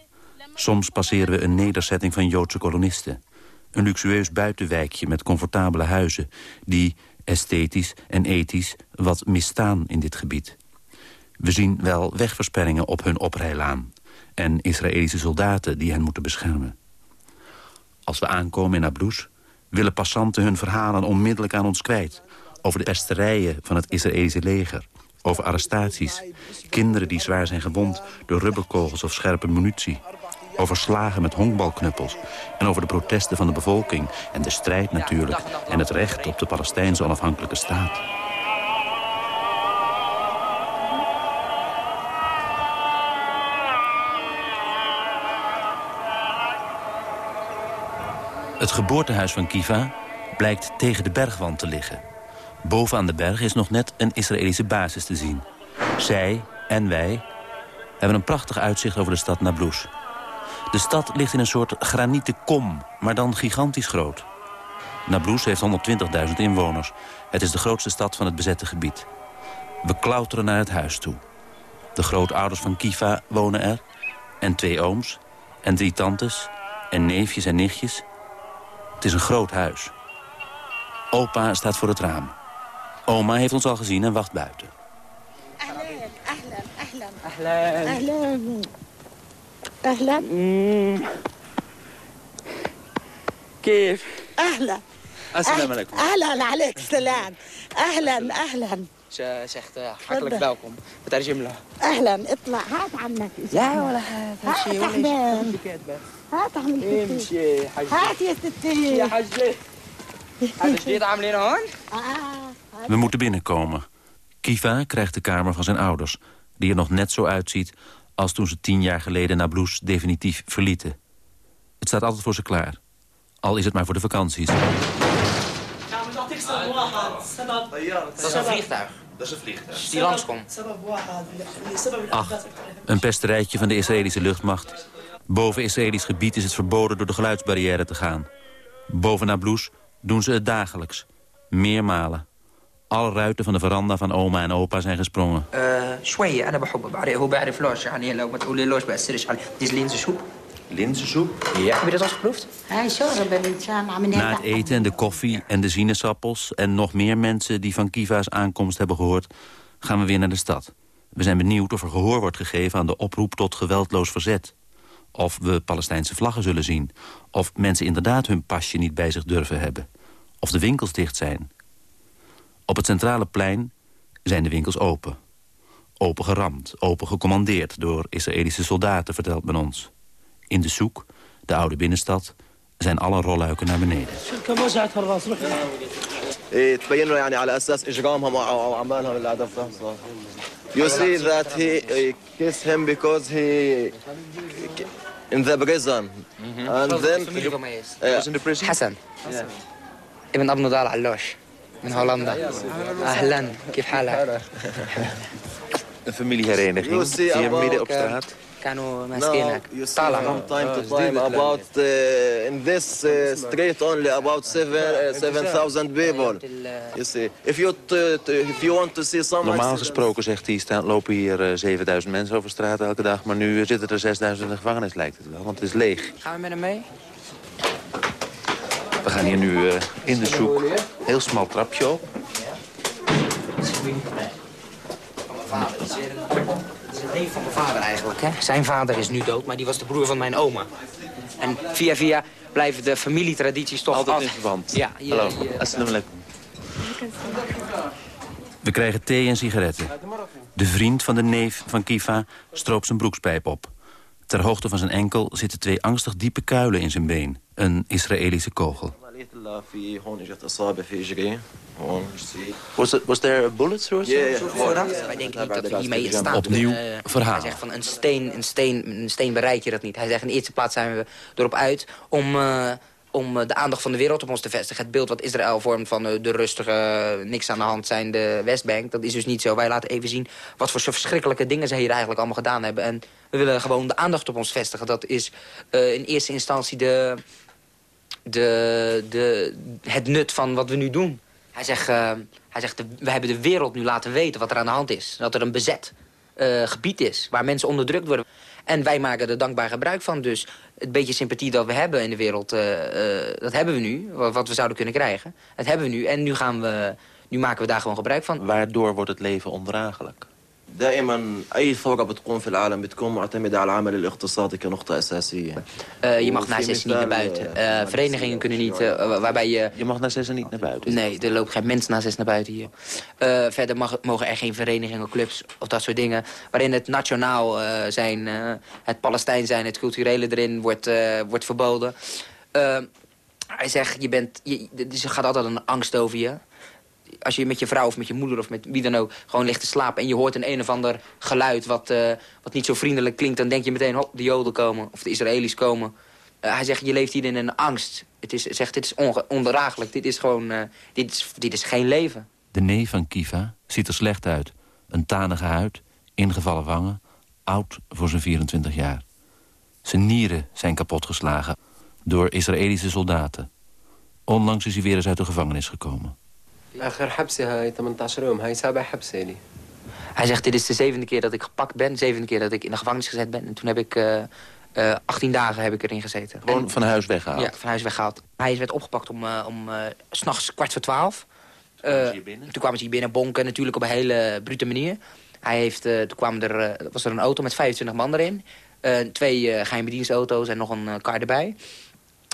Soms passeren we een nederzetting van Joodse kolonisten. Een luxueus buitenwijkje met comfortabele huizen... die esthetisch en ethisch wat misstaan in dit gebied. We zien wel wegversperringen op hun oprijlaan... en Israëlische soldaten die hen moeten beschermen. Als we aankomen in Nablus willen passanten hun verhalen onmiddellijk aan ons kwijt... over de pesterijen van het Israëlische leger, over arrestaties... kinderen die zwaar zijn gewond door rubberkogels of scherpe munitie... over slagen met honkbalknuppels... en over de protesten van de bevolking en de strijd natuurlijk... en het recht op de Palestijnse onafhankelijke staat. Het geboortehuis van Kiva blijkt tegen de bergwand te liggen. Boven aan de berg is nog net een Israëlische basis te zien. Zij en wij hebben een prachtig uitzicht over de stad Nablus. De stad ligt in een soort granieten kom, maar dan gigantisch groot. Nablus heeft 120.000 inwoners. Het is de grootste stad van het bezette gebied. We klauteren naar het huis toe. De grootouders van Kiva wonen er. En twee ooms. En drie tantes. En neefjes en nichtjes. Het is een groot huis. Opa staat voor het raam. Oma heeft ons al gezien en wacht buiten. Ahlan, ahlan, ahlan. Ahlan. Ahlan. Mm. كيف؟ اهلا السلام عليكم اهلا عليك السلام اهلا اهلا Ze zegt uh, hartelijk welkom. بترجم له. اهلا اطلع هات عنك لا ولا هات هات شيء ولا احمد شيء هات عم امشي يا حجي هات يا ستي يا حجي هذا جديد عاملين هون؟ We moeten binnenkomen. Kiva krijgt de kamer van zijn ouders... die er nog net zo uitziet als toen ze tien jaar geleden Nablus definitief verlieten. Het staat altijd voor ze klaar. Al is het maar voor de vakanties. Dat is een vliegtuig. Dat is een vliegtuig. Die langskomt. Ach, een pesterijtje van de Israëlische luchtmacht. Boven Israëlisch gebied is het verboden door de geluidsbarrière te gaan. Boven Nablus doen ze het dagelijks. Meermalen. Alle ruiten van de veranda van oma en opa zijn gesprongen. شويه انا بحبه بعرف هو بعرف لوش يعني لو ما تقولي لوش بأثرش عليه دي is linzensoep Linzensoep? Ja. Heb je dat al geproefd? هاي شوربة الإنسان عم Na het eten en de koffie en de sinaasappels... en nog meer mensen die van Kiva's aankomst hebben gehoord... gaan we weer naar de stad. We zijn benieuwd of er gehoor wordt gegeven aan de oproep tot geweldloos verzet. Of we Palestijnse vlaggen zullen zien. Of mensen inderdaad hun pasje niet bij zich durven hebben. Of de winkels dicht zijn. Op het centrale plein zijn de winkels open. Open geramd, open gecommandeerd door Israëlische soldaten, vertelt men ons. In de zoek de oude binnenstad, zijn alle rolluiken naar beneden. You see that he kissed him because he in the prison. And was in the prison. Hassan. Ibn من هولندا اهلا كيف حالك؟ Een familiehereniging hier midden op straat. كانوا Now ماسكينك you see طالع from time to time about uh, in this uh, street only about seven uh, seven thousand people. You see, if you t- t- if you want to see some Normaal gesproken, zegt hij, staan, lopen hier eh, 7000 mensen over straat elke dag. Maar nu zitten er 6000 in de gevangenis, lijkt het wel. Want het is leeg. Gaan we met hem mee? We gaan hier nu eh, in de zoek. Heel smal trapje op. vader. Dat is weer een, dat is een neef van mijn vader eigenlijk. Hè? Zijn vader is nu dood, maar die was de broer van mijn oma. En via via blijven de familietradities toch Altijd in af- verband. Ja, je- Hallo, je- assalamu alaikum. We krijgen thee en sigaretten. De vriend van de neef van Kifa stroopt zijn broekspijp op. Ter hoogte van zijn enkel zitten twee angstig diepe kuilen in zijn been een Israëlische kogel. Was, was there a bullet through yeah, yeah. Wij denken niet dat we hiermee staat. Opnieuw eh, verhaal. Hij zegt van een steen, een, steen, een steen bereik je dat niet. Hij zegt in de eerste plaats zijn we erop uit om... Uh, om eh, de aandacht van de wereld op ons te vestigen. Het beeld wat Israël vormt van eh, de rustige, eh, niks aan de hand zijn, de Westbank. Dat is dus niet zo. Wij laten even zien wat voor verschrikkelijke dingen ze hier eigenlijk allemaal gedaan hebben. En we willen gewoon de aandacht op ons vestigen. Dat is in eerste instantie de, de, de, het nut van wat we nu doen. Hij zegt, hij zegt we hebben de wereld nu laten weten wat er aan de hand is. Dat er een bezet eh, gebied is waar mensen onderdrukt worden. En wij maken er dankbaar gebruik van. Dus het beetje sympathie dat we hebben in de wereld, eh, eh, dat hebben we nu. Wat, we zouden kunnen krijgen. Dat hebben we nu. En nu, gaan we, nu maken we daar gewoon gebruik van. Waardoor wordt het leven ondraaglijk? دائما اي ثوره بتقوم في العالم بتكون معتمده على العمل الاقتصادي كنقطه اساسيه Eh, je mag na zes niet naar buiten. Eh, verenigingen kunnen niet, eh, waarbij je... Je mag na zes niet naar buiten? Nee, er loopt geen mens na zes naar buiten hier. Eh, verder mag, mogen er geen verenigingen, clubs of dat soort dingen... waarin het nationaal eh, zijn, eh, het Palestijn zijn, het culturele erin wordt, eh, wordt verboden. Eh, hij zegt, je bent, je, er gaat altijd een angst over je als je met je vrouw of met je moeder of met wie dan ook gewoon ligt te slapen... en je hoort een een of ander geluid wat, eh, wat niet zo vriendelijk klinkt... dan denk je meteen, hop, de Joden komen of de Israëli's komen. Eh, hij zegt, je leeft hier in een angst. Het is, zegt, dit is ondraaglijk, dit is gewoon, eh, dit, is, dit is geen leven. De neef van Kiva ziet er slecht uit. Een tanige huid, ingevallen wangen, oud voor zijn 24 jaar. Zijn nieren zijn kapotgeslagen door Israëlische soldaten. Onlangs is hij weer eens uit de gevangenis gekomen. آخر حبسة هاي 18 يوم هاي سابع حبسة لي Hij zegt, dit is de zevende keer dat ik gepakt ben. De zevende keer dat ik in de gevangenis gezet ben. En toen heb ik, eh, eh, 18 dagen heb ik erin gezeten. Gewoon van huis weggehaald? Ja, van huis weggehaald. Hij werd opgepakt om, eh, om eh, s s'nachts kwart voor twaalf. Eh, toen kwamen ze hier binnen bonken, natuurlijk op een hele brute manier. Hij heeft, eh, toen kwamen er, eh, was er een auto met 25 man erin. Eh, twee eh geheime dienstauto's en nog een eh, kar erbij.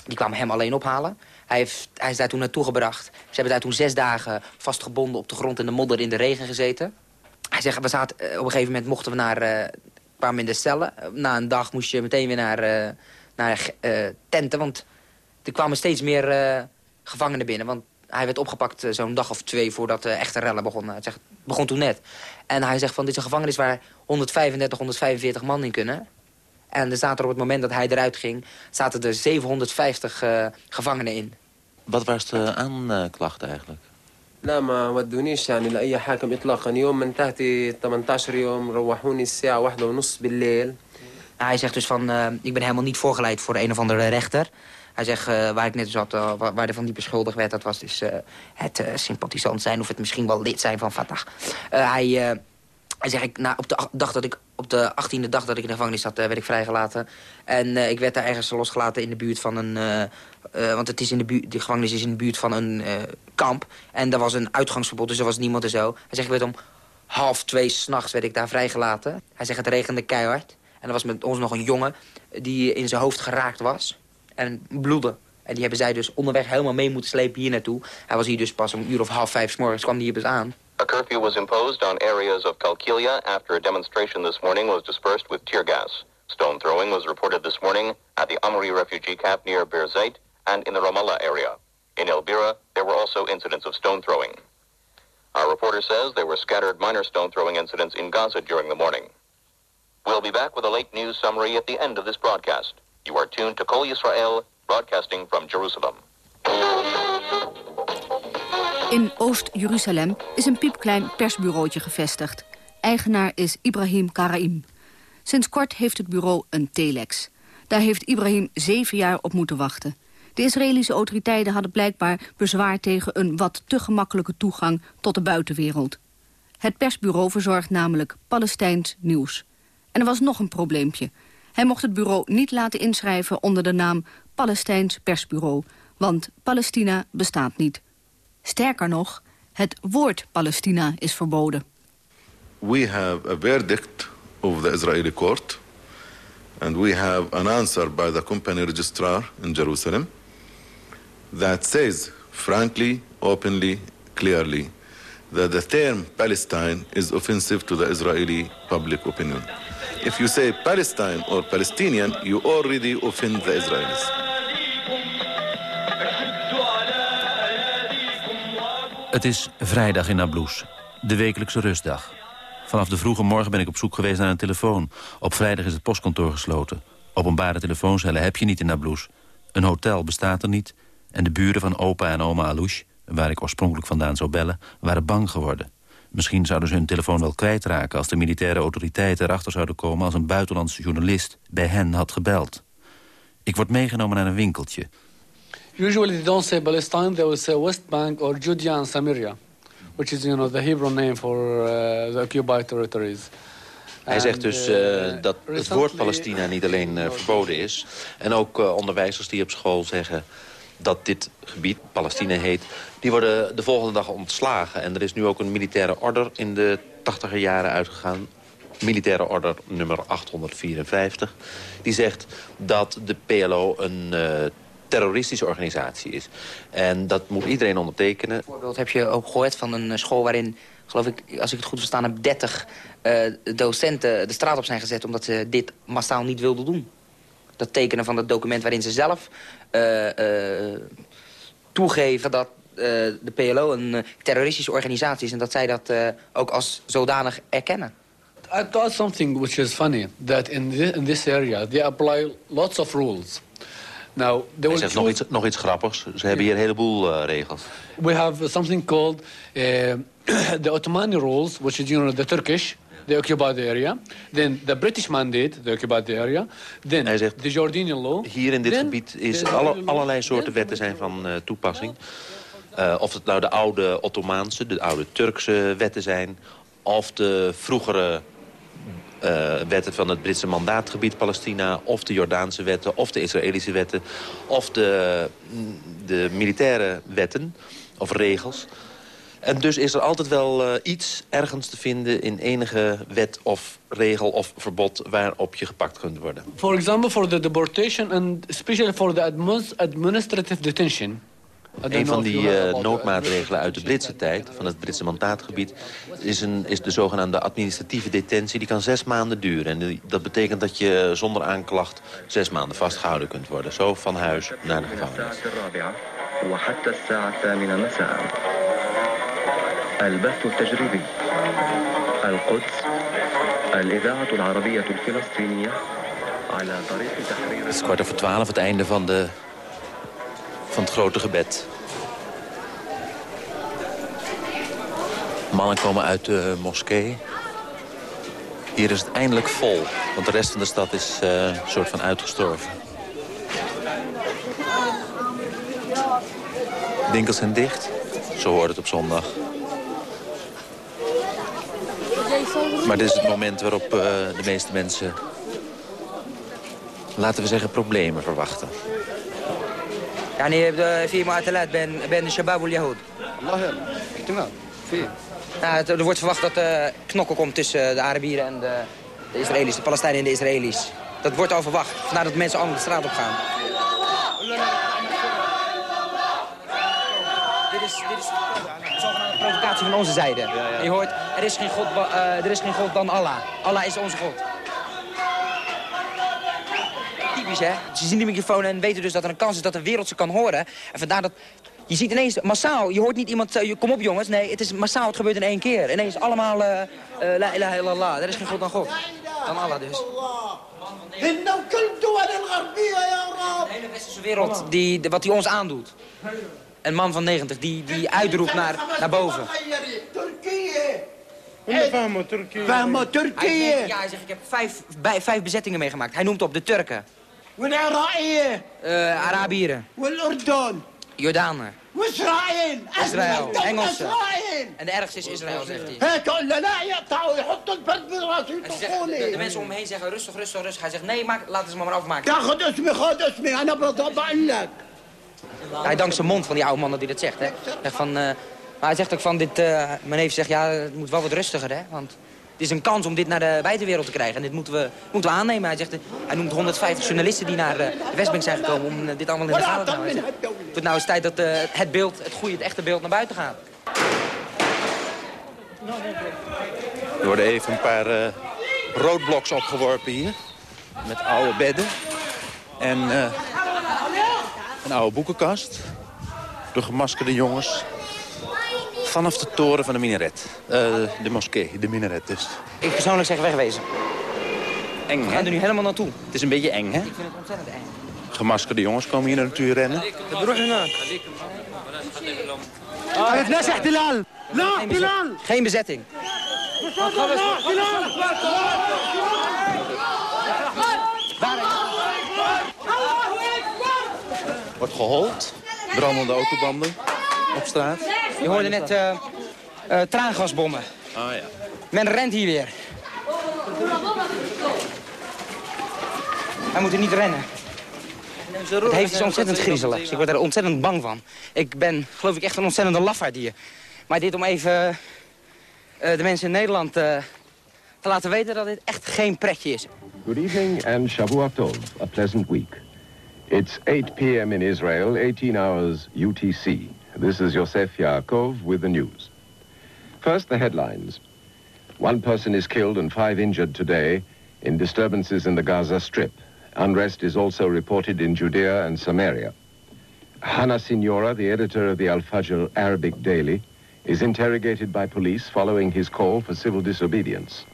Die kwamen hem alleen ophalen. Hij, heeft, hij is daar toen naartoe gebracht. Ze hebben daar toen zes dagen vastgebonden op de grond in de modder in de regen gezeten. Hij zegt, we zaten, eh, op een gegeven moment mochten we naar, eh kwamen in de cellen. Eh, Na een dag moest je meteen weer naar, naar tenten, want er kwamen steeds meer gevangenen binnen. Want hij werd opgepakt zo'n dag of twee voordat de echte rellen begonnen. Hij zegt, het begon toen net. En hij zegt van, dit is een gevangenis waar 135, 145 man in kunnen. En er zaten er op het moment dat hij eruit ging... zaten er 750 eh, gevangenen in Wat was de aanklacht eigenlijk? لا ما ودونيش يعني لأي حاكم إطلاقا يوم من تحتي 18 يوم روحوني الساعة واحدة ونص بالليل Hij zegt dus van, eh, ik ben helemaal niet voorgeleid voor een of andere rechter. Hij zegt, eh, waar ik net zat, uh, waar, waar er van die beschuldigd werd... dat was dus uh, het sympathisant zijn of het misschien wel lid zijn van Fatah. hij, hij zegt, ik, nou, op de dag dat ik op de 18e dag dat ik in de gevangenis zat, werd ik vrijgelaten. En ik werd daar ergens losgelaten in de buurt van een... want het is in de, buurt, de gevangenis is in de buurt van een kamp. En daar was een uitgangsverbod, dus er was niemand en zo. Hij zegt, ik werd om half twee s'nachts werd ik daar vrijgelaten. Hij zegt, het regende keihard. En er was met ons nog een jongen die in zijn hoofd geraakt was. En bloedde. En die hebben zij dus onderweg helemaal mee moeten slepen hier naartoe. Hij was hier dus pas om een uur of half vijf s morgens kwam hij hier dus aan. A curfew was imposed on areas of Kalkilia after a demonstration this morning was dispersed with tear gas. Stone throwing was reported this morning at the Amri refugee camp near Berzait and in the Ramallah area. In El Bira, there were also incidents of stone throwing. Our reporter says there were scattered minor stone throwing incidents in Gaza during the morning. We'll be back with a late news summary at the end of this broadcast. You are tuned to Kol Yisrael, broadcasting from Jerusalem. In Oost-Jeruzalem is een piepklein persbureautje gevestigd. Eigenaar is Ibrahim Karaim. Sinds kort heeft het bureau een telex. Daar heeft Ibrahim zeven jaar op moeten wachten. De Israëlische autoriteiten hadden blijkbaar bezwaar tegen een wat te gemakkelijke toegang tot de buitenwereld. Het persbureau verzorgt namelijk Palestijns nieuws. En er was nog een probleempje. Hij mocht het bureau niet laten inschrijven onder de naam Palestijns Persbureau, want Palestina bestaat niet. Sterker nog, het woord Palestina is verboden. We have a verdict of the Israeli court and we have an answer by the company registrar in Jerusalem that says frankly, openly, clearly that the term Palestine is offensive to the Israeli public opinion. If you say Palestine or Palestinian, you already offend the Israelis. Het is vrijdag in Nablus, de wekelijkse rustdag. Vanaf de vroege morgen ben ik op zoek geweest naar een telefoon. Op vrijdag is het postkantoor gesloten. Openbare telefooncellen heb je niet in Nablus. Een hotel bestaat er niet. En de buren van opa en oma Alouche, waar ik oorspronkelijk vandaan zou bellen, waren bang geworden. Misschien zouden ze hun telefoon wel kwijtraken... als de militaire autoriteiten erachter zouden komen... als een buitenlandse journalist bij hen had gebeld. Ik word meegenomen naar een winkeltje. Usually they don't say Palestine, they will say West Bank or Judea and Samaria. Which is, you know, the Hebrew name for uh, the occupied territories. Hij zegt dus uh, dat het woord Palestina niet alleen uh, verboden is. En ook uh, onderwijzers die op school zeggen dat dit gebied, Palestina heet... die worden de volgende dag ontslagen. En er is nu ook een militaire order in de 80er jaren uitgegaan. Militaire order nummer 854. Die zegt dat de PLO een uh, terroristische organisatie is. En dat moet iedereen ondertekenen. Bijvoorbeeld heb je ook gehoord van een school waarin geloof ik, als ik het goed verstaan heb, 30 uh, docenten de straat op zijn gezet... omdat ze dit massaal niet wilden doen. Dat tekenen van het document waarin ze zelf uh, toegeven dat de PLO een terroristische organisatie is... en dat zij dat ook als zodanig erkennen. I thought something which is funny, that in this, in this area they apply lots of rules. Now, there was nog, iets, nog iets grappigs. Ze hebben hier een heleboel uh, regels. We have something called uh, the Ottomani rules, which is you know, the Turkish they occupy the area. Then the British mandate, they the area. Then Hij zegt, the Jordanian law. Hier in dit then, gebied is alle, allerlei soorten wetten zijn van uh, toepassing. Uh, of het nou de oude Ottomaanse, de oude Turkse wetten zijn... of de vroegere uh, wetten van het Britse mandaatgebied Palestina... of de Jordaanse wetten, of de Israëlische wetten... of de, de militaire wetten of regels... En dus is er altijd wel uh, iets ergens te vinden in enige wet of regel of verbod waarop je gepakt kunt worden. For example, for the deportation and especially for the administrative detention. Een van die uh, noodmaatregelen uit de Britse tijd, van het Britse mandaatgebied... is, een, is de zogenaamde administratieve detentie. Die kan zes maanden duren. En die, dat betekent dat je zonder aanklacht zes maanden vastgehouden kunt worden. Zo van huis naar de gevangenis. البث التجريبي القدس الإذاعة العربية الفلسطينية على طريق تحرير Het is kwart over twaalf, het einde van, de, van het grote gebed. Mannen komen uit de moskee. Hier is het eindelijk vol, want de rest van de stad is uh, een soort van uitgestorven. Winkels zijn dicht. Zo hoort het op zondag. Maar dit is het moment waarop uh, de meeste mensen... laten we zeggen problemen verwachten. يعني في معادلات بين بين الشباب واليهود. والله احتمال في. Nou, er wordt verwacht dat er uh, knokken komt tussen de Arabieren en de, de Israëli's, de Palestijnen en de Israëli's. Dat wordt al verwacht, vandaar dat mensen allemaal de straat op gaan. Van onze zijde. Ja, ja. Je hoort, er is, geen God, uh, er is geen God dan Allah. Allah is onze God. Typisch, hè? Ze zien de microfoon en weten dus dat er een kans is dat de wereld ze kan horen. En vandaar dat je ziet ineens massaal, je hoort niet iemand, uh, kom op jongens. Nee, het is massaal, het gebeurt in één keer. Ineens allemaal, uh, uh, la ilaha illallah. Er is geen God dan God. Dan Allah dus. De hele westerse wereld, die, wat hij ons aandoet een man van 90 die, die uitroept naar, naar boven. Turkije! Turkije? Waarom Turkije? Ja, hij zegt, ik heb vijf, bij, vijf bezettingen meegemaakt. Hij noemt op de Turken. Eh, Arabieren? Uh, Arabieren. Jordaan. Jordanen. Israël. Israël. Engelsen. En de ergste is Israël, zegt hij. De, de mensen om heen zeggen rustig, rustig, rustig. Hij zegt nee, maak, laten ze maar maar afmaken. Hij dankt zijn mond van die oude man dat hij dat zegt. Hè. Zegt van, eh, maar hij zegt ook van dit... eh, mijn neef zegt ja, het moet wel wat rustiger. Hè, want het is een kans om dit naar de buitenwereld te krijgen. En dit moeten we, moeten we aannemen. Hij, zegt, hij noemt 150 journalisten die naar eh, de Westbank zijn gekomen... om dit allemaal in de gaten te houden. Zegt, Het wordt nou eens tijd dat het beeld, het goede, het echte beeld naar buiten gaat. Er worden even een paar uh, roodbloks opgeworpen hier. Met oude bedden. En uh, een oude boekenkast. De gemaskerde jongens. Vanaf de toren van de minaret. Eh, de moskee, de minaret dus. Ik persoonlijk zeg wegwezen. Eng, hè? We gaan er nu helemaal naartoe. Het is een beetje eng, hè? Ik vind het ontzettend eng. Gemaskerde jongens komen hier natuur rennen. Ah, geen bezetting. Geen bezetting. Wordt gehold. Brandende autobanden op straat. Je hoorde net eh, eh, traangasbommen. Ah ja. Men rent hier weer. Wij moeten niet rennen. Het heeft iets ontzettend griezeligs. Ik word er ontzettend bang van. Ik ben, geloof ik, echt een ontzettende lafaard hier. Maar dit om even eh, de mensen in Nederland eh, te laten weten dat dit echt geen pretje is. Good evening and Shavuot Tov, a pleasant week. It's 8 p.m. in Israel, 18 hours UTC. This is Yosef Yaakov with the news. First, the headlines. One person is killed and five injured today in disturbances in the Gaza Strip. Unrest is also reported in Judea and Samaria. Hana Signora, the editor of the Al Fajr Arabic Daily, is interrogated by police following his call for civil disobedience.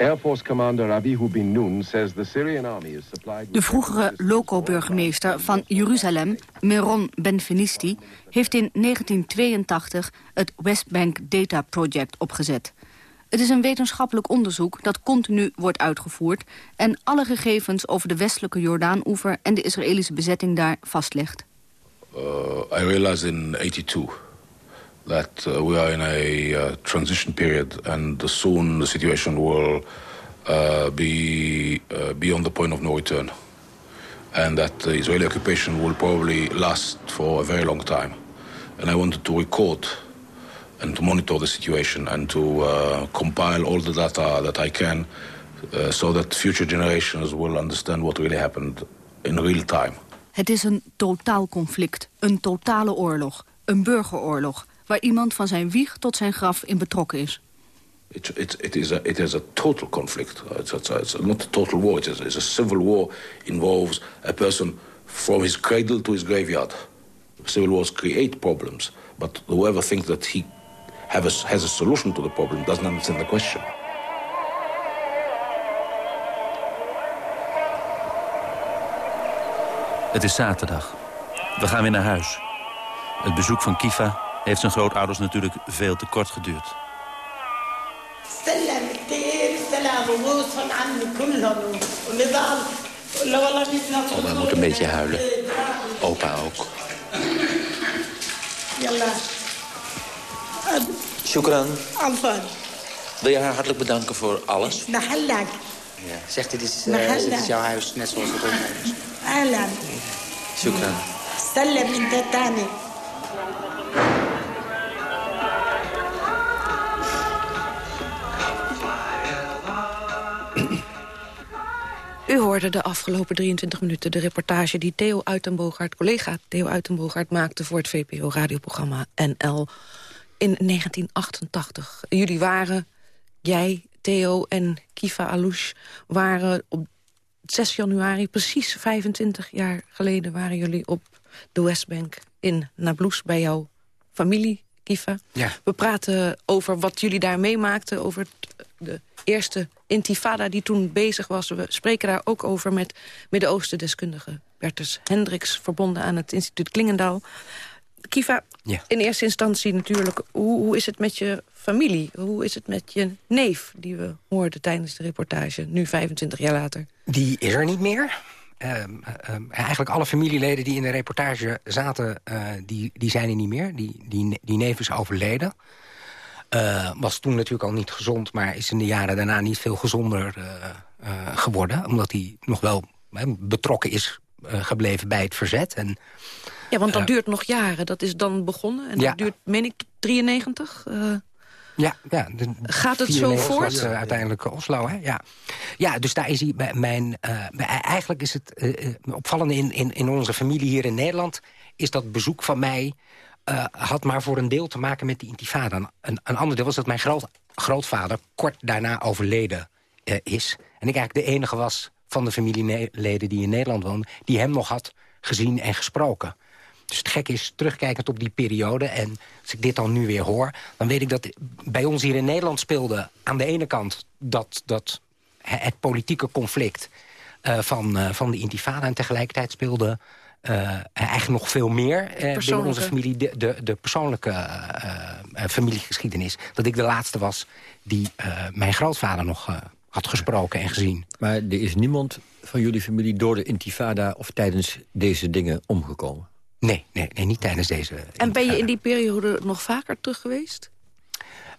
Air Force Commander Abihu bin Nun says the Syrian army is supplied De vroegere loco-burgemeester van Jeruzalem, Meron Benvenisti... heeft in 1982 het West Bank Data Project opgezet. Het is een wetenschappelijk onderzoek dat continu wordt uitgevoerd... en alle gegevens over de westelijke Jordaan-oever... en de Israëlische bezetting daar vastlegt. Uh, I realized in 82 that uh, we are in a uh, transition period and soon the situation will uh, be uh, beyond the point of no return. And that the Israeli occupation will probably last for a very long time. And I wanted to record and to monitor the situation and to uh, compile all the data that I can so that future generations will understand what really happened in real time. Het is een totaal conflict, een totale oorlog, een burgeroorlog... waar iemand van zijn wieg tot zijn graf in betrokken is. It, it, it, is, a, it is a total conflict. It's, it's, it's not a total war. It is, it's a civil war involves a person from his cradle to his graveyard. Civil wars create problems, but whoever thinks that he have a, has a solution to the problem doesn't understand the question. Het is zaterdag. We gaan weer naar huis. Het bezoek van Kifa heeft zijn grootouders natuurlijk veel te kort geduurd. Oma moet een beetje huilen. Opa ook. Shukran. Wil je haar hartelijk bedanken voor alles? Ja. Zeg, dit is, uh, dit is jouw huis, net zoals het ons is. Shukran. Salam in U hoorde de afgelopen 23 minuten de reportage die Theo Uitenboogaard, collega Theo Uitenboogaard, maakte voor het VPO-radioprogramma NL in 1988. Jullie waren, jij, Theo en Kifa Alouche, waren op 6 januari, precies 25 jaar geleden, waren jullie op de Westbank in Nablus bij jouw familie, Kifa. Ja. We praten over wat jullie daar meemaakten, over de eerste intifada die toen bezig was. We spreken daar ook over met Midden-Oosten-deskundige Bertus Hendricks... verbonden aan het instituut Klingendaal. Kiva, Ja. in eerste instantie natuurlijk, hoe, hoe is het met je familie? Hoe is het met je neef, die we hoorden tijdens de reportage... nu 25 jaar later? Die is er niet meer. Ehm, ehm, eigenlijk alle familieleden die in de reportage zaten, eh, die, die zijn er niet meer. Die, die, die neef is overleden. Eh, was toen natuurlijk al niet gezond, maar is in de jaren daarna niet veel gezonder eh, eh, geworden. Omdat hij nog wel betrokken is gebleven bij het verzet. En, Ja, want dat duurt nog jaren. Dat is dan begonnen en Ja. dat duurt, meen ik, tot 93? Eh, Ja, ja. Gaat het zo 94 voort? was, uiteindelijk Oslo, hè? Ja. ja, dus daar is hij bij mijn... eigenlijk is het opvallende in, in, in onze familie hier in Nederland... is dat bezoek van mij eh, had maar voor een deel te maken met die intifada. Een, een ander deel was dat mijn groot, grootvader kort daarna overleden eh, is. En ik eigenlijk de enige was van de familieleden die in Nederland woonden... die hem nog had gezien en gesproken. Dus het gekke is, terugkijkend op die periode... en als ik dit dan nu weer hoor... dan weet ik dat bij ons hier in Nederland speelde... aan de ene kant dat, dat he- het politieke conflict eh, van, van de intifada... en tegelijkertijd speelde eigenlijk nog veel meer eh, binnen onze familie... de, de, de persoonlijke eh, eh, familiegeschiedenis. Dat ik de laatste was die eh, mijn grootvader nog eh, had gesproken en gezien. Maar er is niemand van jullie familie door de intifada... of tijdens deze dingen omgekomen? Nee, nee, nee niet tijdens deze... En ben je in die periode nog vaker terug geweest?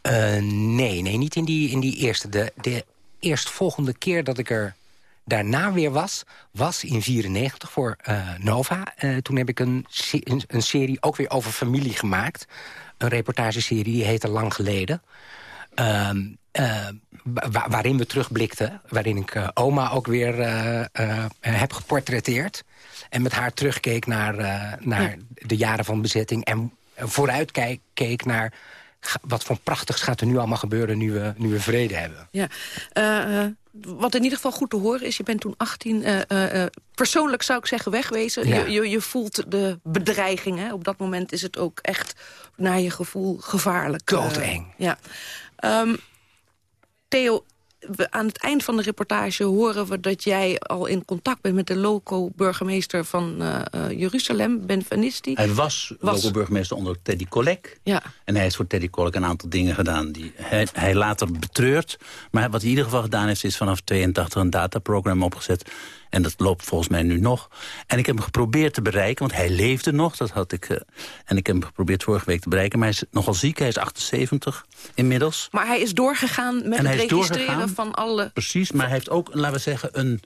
Eh, nee, nee, niet in die, in die eerste. De, de eerstvolgende keer dat ik er daarna weer was... was in 94 voor eh, Nova. Eh, toen heb ik een, se- een, een serie ook weer over familie gemaakt. Een reportageserie, die heette Lang Geleden. Ehm, eh, wa- waarin we terugblikten. Waarin ik oma ook weer heb geportretteerd. En met haar terugkeek naar, naar de jaren van bezetting. En vooruit keek, naar wat voor prachtigs gaat er nu allemaal gebeuren... nu we, nu we vrede hebben. Ja. Wat in ieder geval goed te horen is, je bent toen 18... eh, eh, eh, persoonlijk zou ik zeggen wegwezen. Ja. Je, je, je voelt de bedreiging. Hè? Op dat moment is het ook echt naar je gevoel gevaarlijk. Doodeng. ja. Ehm, Theo, we, aan het eind van de reportage horen we dat jij al in contact bent... met de loco-burgemeester van eh, Jeruzalem, Ben Vanisti. Hij was, Was. local burgemeester onder Teddy Kollek. Ja. En hij heeft voor Teddy Kollek een aantal dingen gedaan die hij, hij later betreurt. Maar wat hij in ieder geval gedaan heeft, is vanaf 82 een dataprogramma opgezet. En dat loopt volgens mij nu nog. En ik heb hem geprobeerd te bereiken, want hij leefde nog. Dat had ik, eh, en ik heb hem geprobeerd vorige week te bereiken. Maar hij is nogal ziek, hij is 78 inmiddels. Maar hij is doorgegaan met En het registreren van alle... Precies, maar hij heeft ook, laten we zeggen, een,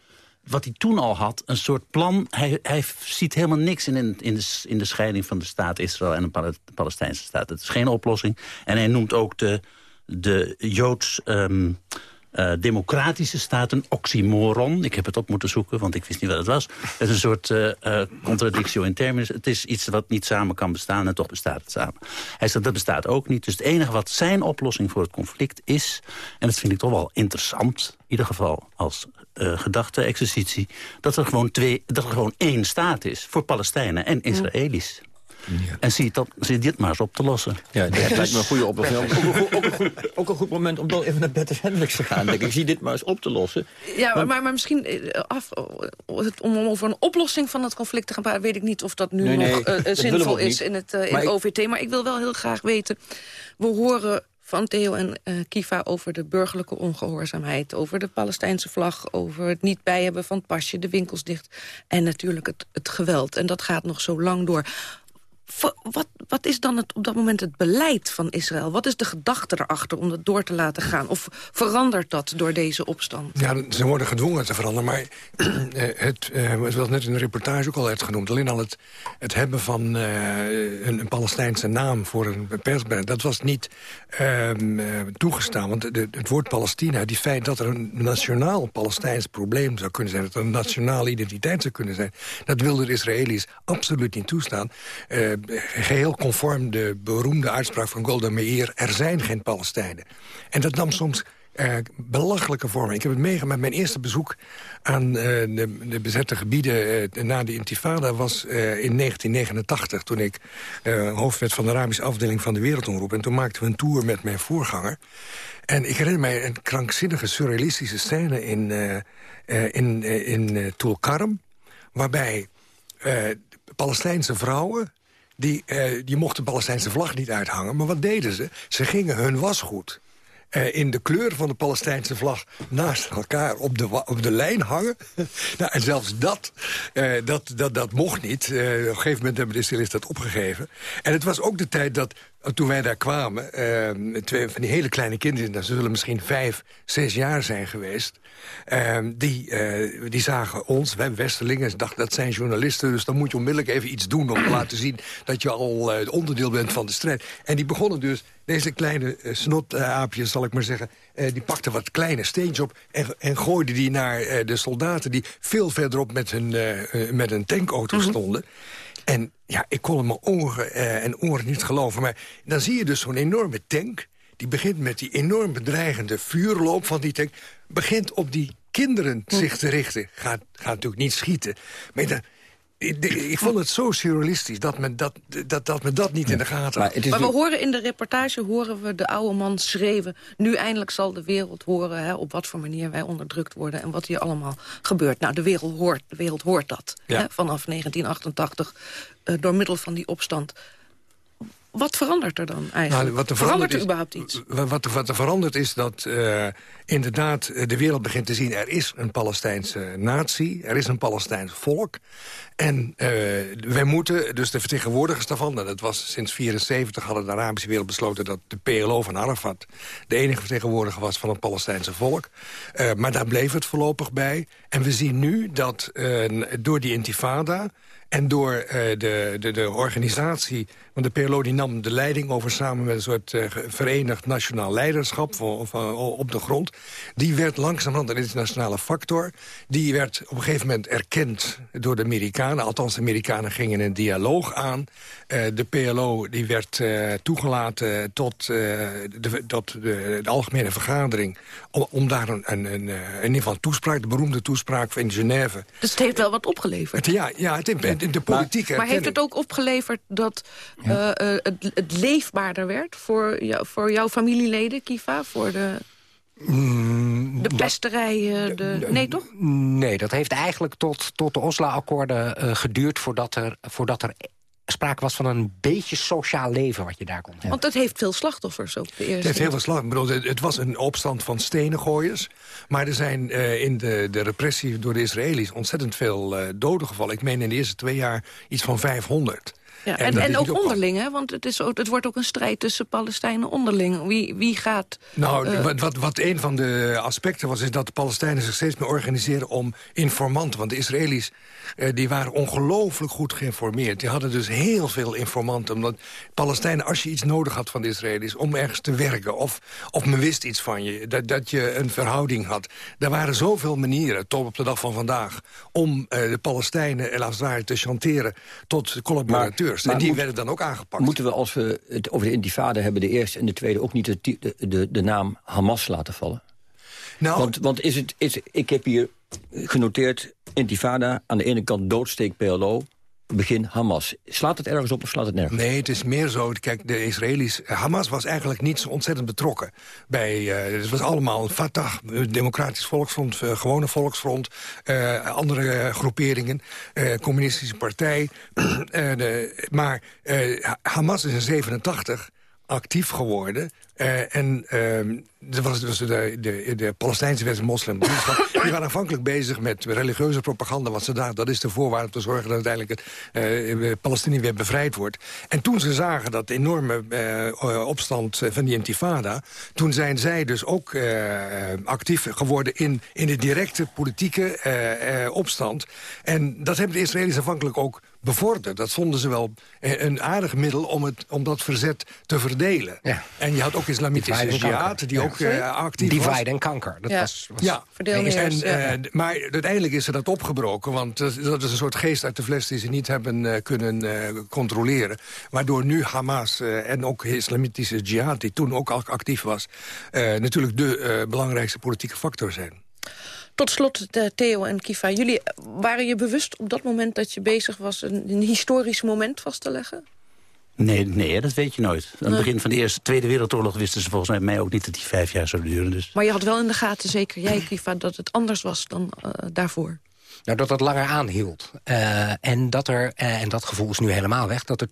wat hij toen al had, een soort plan. Hij, hij ziet helemaal niks in, in, de, in de scheiding van de staat Israël en Pal- de Palestijnse staat. Het is geen oplossing. En hij noemt ook de, de Joods... ehm, eh, democratische staat een oxymoron. Ik heb het op moeten zoeken, want ik wist niet wat het was. Het is een soort eh, contradictio in terminis. Het is iets wat niet samen kan bestaan en toch bestaat het samen. Hij zegt dat bestaat ook niet. Dus het enige wat zijn oplossing voor het conflict is... en dat vind ik toch wel interessant, in ieder geval als eh gedachte-exercitie... Dat, er gewoon twee, dat er gewoon één staat is voor Palestijnen en Israëli's. En zie, dat, zie dit maar eens op te lossen. Ja, dat lijkt me een goede oplossing. Ook, een goed- ook, goed, ook een goed moment om dan even naar Bertus Hendricks te gaan. Denk ik. ik zie dit maar eens op te lossen. Ja, maar, maar, maar misschien eh, af, om over een oplossing van het conflict te gaan praten... weet ik niet of dat nu Nee, nee, nog eh, dat zinvol ook is in het, eh, in Maar het ik- OVT. Maar ik wil wel heel graag weten... we horen van Theo en eh, Kiva over de burgerlijke ongehoorzaamheid... over de Palestijnse vlag, over het niet bij hebben van het pasje... de winkels dicht en natuurlijk het, het geweld. En dat gaat nog zo lang door. Wat, wat is dan het, op dat moment het beleid van Israël? Wat is de gedachte erachter om dat door te laten gaan? Of verandert dat door deze opstand? Ja, ze worden gedwongen te veranderen. Maar eh, het, eh, het was net in de reportage ook al werd genoemd. Alleen al het, het hebben van eh, een, een Palestijnse naam voor een persbericht... dat was niet ehm, eh, toegestaan. Want de, het woord Palestina, die feit dat er een nationaal Palestijns probleem zou kunnen zijn... dat er een nationale identiteit zou kunnen zijn... dat wilden de Israëli's absoluut niet toestaan. Eh, geheel conform de beroemde uitspraak van Golda Meir... er zijn geen Palestijnen. En dat nam soms eh, belachelijke vormen. Ik heb het meegemaakt. Mijn eerste bezoek aan eh, de, de bezette gebieden eh, na de intifada was eh, in 1989... toen ik eh, hoofd werd van de Arabische afdeling van de Wereldomroep. En toen maakten we een tour met mijn voorganger. En ik herinner mij een krankzinnige, surrealistische scène in, eh, eh, in, eh, in eh, Tulkarm... waarbij eh, Palestijnse vrouwen... Die, eh, die mochten Palestijnse vlag niet uithangen. Maar wat deden ze? Ze gingen hun wasgoed eh, in de kleur van de Palestijnse vlag naast elkaar op de, op de lijn hangen. nou, en zelfs dat, eh, dat, dat, dat mocht niet. Eh, op een gegeven moment hebben de Israëli's dat opgegeven. En het was ook de tijd dat, toen wij daar kwamen... twee van die hele kleine kinderen, dat zullen misschien vijf, zes jaar zijn geweest... die, die zagen ons, wij Westerlingen, ze dachten dat zijn journalisten... dus dan moet je onmiddellijk even iets doen om te laten zien... dat je al onderdeel bent van de strijd. En die begonnen dus, deze kleine eh, snotaapjes, zal ik maar zeggen... eh, die pakten wat kleine steentjes op en, en gooiden die naar eh, de soldaten... die veel verderop met hun, met een tankauto stonden. En ja, ik kon mijn ogen en oren niet geloven. Maar dan zie je dus zo'n enorme tank... die begint met die enorm bedreigende vuurloop van die tank... begint op die kinderen zich te richten. Gaat, gaat natuurlijk niet schieten. Maar dan, ik, ik vond het zo surrealistisch dat men dat, dat, dat, men dat niet in de gaten had. Maar we horen in de reportage horen we de oude man schreeuwen... nu eindelijk zal de wereld horen hè, op wat voor manier wij onderdrukt worden... en wat hier allemaal gebeurt. Nou, de wereld hoort, de wereld hoort dat Ja. hè, vanaf 1988 eh, door middel van die opstand. Wat verandert er dan eigenlijk? Nou, wat er verandert er is- überhaupt iets? Wat, wat, er- er verandert is dat eh, inderdaad eh, de wereld begint te zien... er is een Palestijnse natie, er is een Palestijns volk. En eh, wij moeten, dus de vertegenwoordigers daarvan... nou, dat was sinds 74 hadden de Arabische wereld besloten... dat de PLO van Arafat de enige vertegenwoordiger was van het Palestijnse volk. Maar daar bleef het voorlopig bij. En we zien nu dat door die intifada... En door de, de, de organisatie, want de PLO die nam de leiding over... samen met een soort eh, verenigd nationaal leiderschap van, van- op de grond. Die werd langzamerhand een internationale factor. Die werd op een gegeven moment erkend door de Amerikanen. Althans, de Amerikanen gingen een dialoog aan. Eh, de PLO die werd eh, toegelaten tot, eh, de, tot de, de algemene vergadering... om, om daar een, een, een, eh, in ieder geval toespraak, de beroemde toespraak in Genève... Dus het heeft wel wat opgeleverd. Het- ja, ja, het, de, de politiek Maar heeft het ook opgeleverd dat eh, eh, het, het leefbaarder werd... Voor, jou, voor jouw familieleden, Kiva? Voor de, de pesterij? eh, de... Nee, toch? Nee, dat heeft eigenlijk tot, tot de Oslo-akkoorden eh, geduurd... Voordat er, voordat er sprake was van een beetje sociaal leven wat je daar kon hebben. Want het heeft veel slachtoffers ook. De Het eerste. heeft heel veel bedoel, het, het was een opstand van stenengooiers. Maar er zijn eh, in de, de repressie door de Israëli's ontzettend veel eh, doden gevallen. Ik meen in de eerste twee jaar iets van 500. Ja, En en, ook onderling, hè? want het, is ook, het wordt ook een strijd tussen Palestijnen onderling. Wie, wie gaat... Nou, eh, wat, wat, wat een van de aspecten was... is dat de Palestijnen zich steeds meer organiseren om informanten. Want de Israëli's eh, die waren ongelooflijk goed geïnformeerd. Die hadden dus heel veel informanten. Omdat Palestijnen, als je iets nodig had van de Israëli's... om ergens te werken, of, of men wist iets van je... Dat, dat je een verhouding had. Er waren zoveel manieren, tot op de dag van vandaag... om eh, de Palestijnen, als het ware, te chanteren tot maar en die moet- werden dan ook aangepakt. Moeten we, als we het over de intifada hebben... de eerste en de tweede ook niet de, de, de, de naam Hamas laten vallen? Nou, want, want is het, is, ik heb hier genoteerd... intifada, aan de ene kant doodsteek PLO... begin Hamas. Slaat het ergens op of slaat het nergens? Nee, het is meer zo. Kijk, de Israëli's... Hamas was eigenlijk niet zo ontzettend betrokken. Bij, eh, het was allemaal Fatah, Democratisch Volksfront, eh, Gewone Volksfront... eh, andere groeperingen, Communistische Partij. De, maar Ha- Hamas is in 87 actief geworden. Eh, en uh, er was dus de, de, de Palestijnse wet moslim. Die waren aanvankelijk bezig met religieuze propaganda. Want ze dachten, dat is de voorwaarde om te zorgen dat uiteindelijk het uh, Palestinië weer bevrijd wordt. En toen ze zagen dat enorme uh, opstand van die intifada... toen zijn zij dus ook actief geworden in, in de directe politieke opstand. En dat hebben de Israëli's aanvankelijk ook bevorderd. Dat vonden ze wel een aardig middel om, het, om dat verzet te verdelen. Ja. En je had ook islamitische jihad, die ook uh, actief Divide was. Divide en kanker. Dat ja. was, was ja. En, uh, maar uiteindelijk is er dat opgebroken. Want dat is een soort geest uit de fles die ze niet hebben uh, kunnen controleren. Waardoor nu Hamas en ook islamitische jihad, die toen ook al actief was... natuurlijk de belangrijkste politieke factor zijn. Tot slot, Theo en Kifa, jullie waren je bewust op dat moment dat je bezig was... een, een historisch moment vast te leggen? Nee, nee, dat weet je nooit. Aan het begin van de Eerste Tweede Wereldoorlog wisten ze volgens mij ook niet dat die vijf jaar zou duren. Dus. Maar je had wel in de gaten, zeker jij, Kifa, dat het anders was dan uh, daarvoor. Nou, dat het langer aanhield. Uh, en, dat er, uh, en dat gevoel is nu helemaal weg, dat er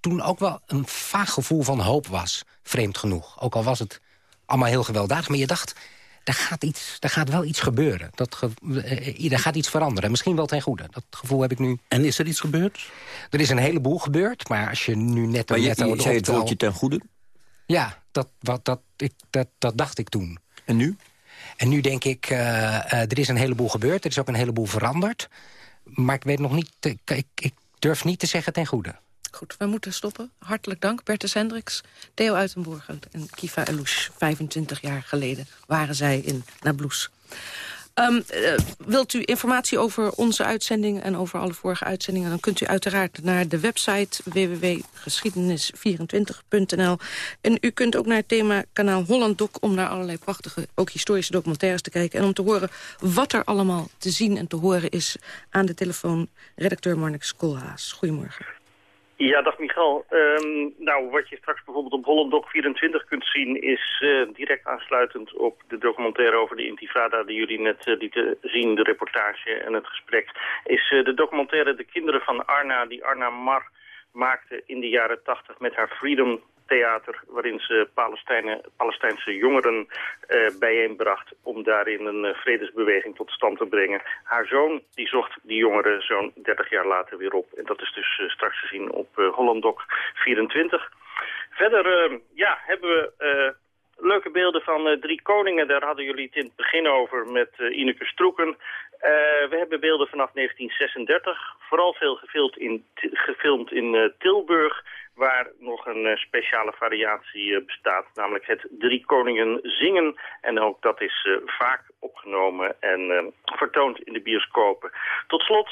toen ook wel een vaag gevoel van hoop was. Vreemd genoeg. Ook al was het allemaal heel gewelddadig. Maar je dacht, er gaat, iets, er gaat wel iets gebeuren. Dat ge, er gaat iets veranderen. Misschien wel ten goede. Dat gevoel heb ik nu. En is er iets gebeurd? Er is een heleboel gebeurd. Maar als je nu net... Maar je, je, je zei het woordje ten goede? Ja, dat, wat, dat, ik, dat, dat dacht ik toen. En nu? En nu denk ik, uh, uh, er is een heleboel gebeurd. Er is ook een heleboel veranderd. Maar ik weet nog niet... Ik, ik, ik durf niet te zeggen ten goede. Goed, we moeten stoppen. Hartelijk dank, Bertus Hendricks, Theo Uitenborgen en Kiva Elouche. 25 jaar geleden waren zij in Nablus. Um, wilt u informatie over onze uitzendingen en over alle vorige uitzendingen... dan kunt u uiteraard naar de website www.geschiedenis24.nl. En u kunt ook naar het thema kanaal Holland Doc... om naar allerlei prachtige, ook historische documentaires te kijken... en om te horen wat er allemaal te zien en te horen is... aan de telefoon redacteur Marnix Koolhaas. Goedemorgen. Ja, dag Michal. Um, nou, wat je straks bijvoorbeeld op Holland Doc 24 kunt zien... is uh, direct aansluitend op de documentaire over de intifada... die jullie net uh, lieten zien, de reportage en het gesprek... is uh, de documentaire De Kinderen van Arna, die Arna Mar maakte in de jaren 80 met haar Freedom theater waarin ze Palestijnse jongeren uh, bijeenbracht om daarin een uh, vredesbeweging tot stand te brengen. Haar zoon die zocht die jongeren zo'n 30 jaar later weer op. En dat is dus uh, straks te zien op Holland Doc 24. Verder ja, hebben we leuke beelden van Drie Koningen. Daar hadden jullie het in het begin over met Ineke Stroeken. Uh, we hebben beelden vanaf 1936, vooral veel gefilmd in, gefilmd in uh, Tilburg waar nog een uh, speciale variatie uh, bestaat, namelijk het Drie Koningen zingen. En ook dat is uh, vaak opgenomen en vertoond in de bioscopen. Tot slot,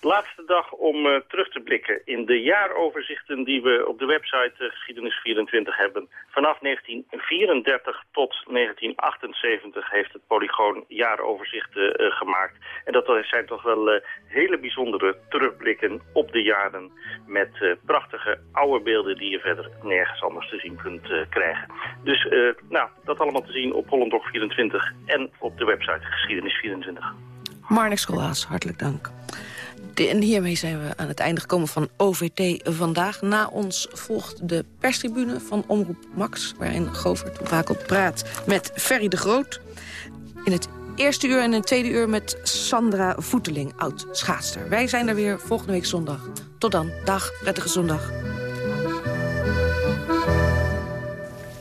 laatste dag om terug te blikken in de jaaroverzichten die we op de website Geschiedenis24 hebben. Vanaf 1934 tot 1978 heeft het Polygoon jaaroverzichten gemaakt. En dat zijn toch wel hele bijzondere terugblikken op de jaren met prachtige oude beelden die je verder nergens anders te zien kunt krijgen. Dus nou, dat allemaal te zien op Holland 24 en op de website Geschiedenis24. Marnix Schoolhaas, hartelijk dank. En hiermee zijn we aan het einde gekomen van OVT vandaag. Na ons volgt de perstribune van Omroep Max... waarin Govert Wakel praat met Ferry de Groot. In het eerste uur en een tweede uur met Sandra Voeteling, oud schaatster. Wij zijn er weer volgende week zondag. Tot dan. Dag. Prettige zondag.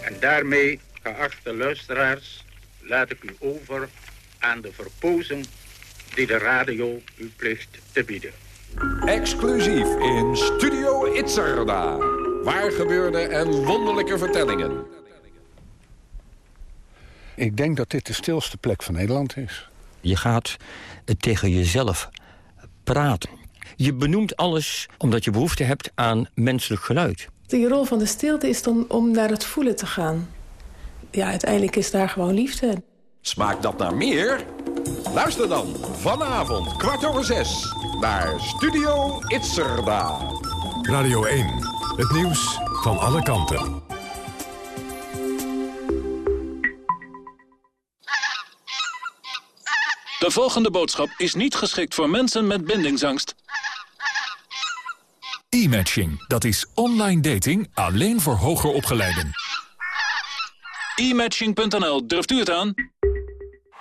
En daarmee, geachte luisteraars, laat ik u over aan de verpozen die de radio u plicht te bieden. Exclusief in Studio Itzerda. Waar gebeurde en wonderlijke vertellingen. Ik denk dat dit de stilste plek van Nederland is. Je gaat tegen jezelf praten. Je benoemt alles omdat je behoefte hebt aan menselijk geluid. De rol van de stilte is dan om naar het voelen te gaan. Ja, uiteindelijk is daar gewoon liefde. Smaakt dat naar meer? Luister dan vanavond kwart over zes naar Studio Itzerda. Radio 1, het nieuws van alle kanten. De volgende boodschap is niet geschikt voor mensen met bindingsangst. E-matching, dat is online dating alleen voor hoger opgeleiden. E-matching.nl, durft u het aan?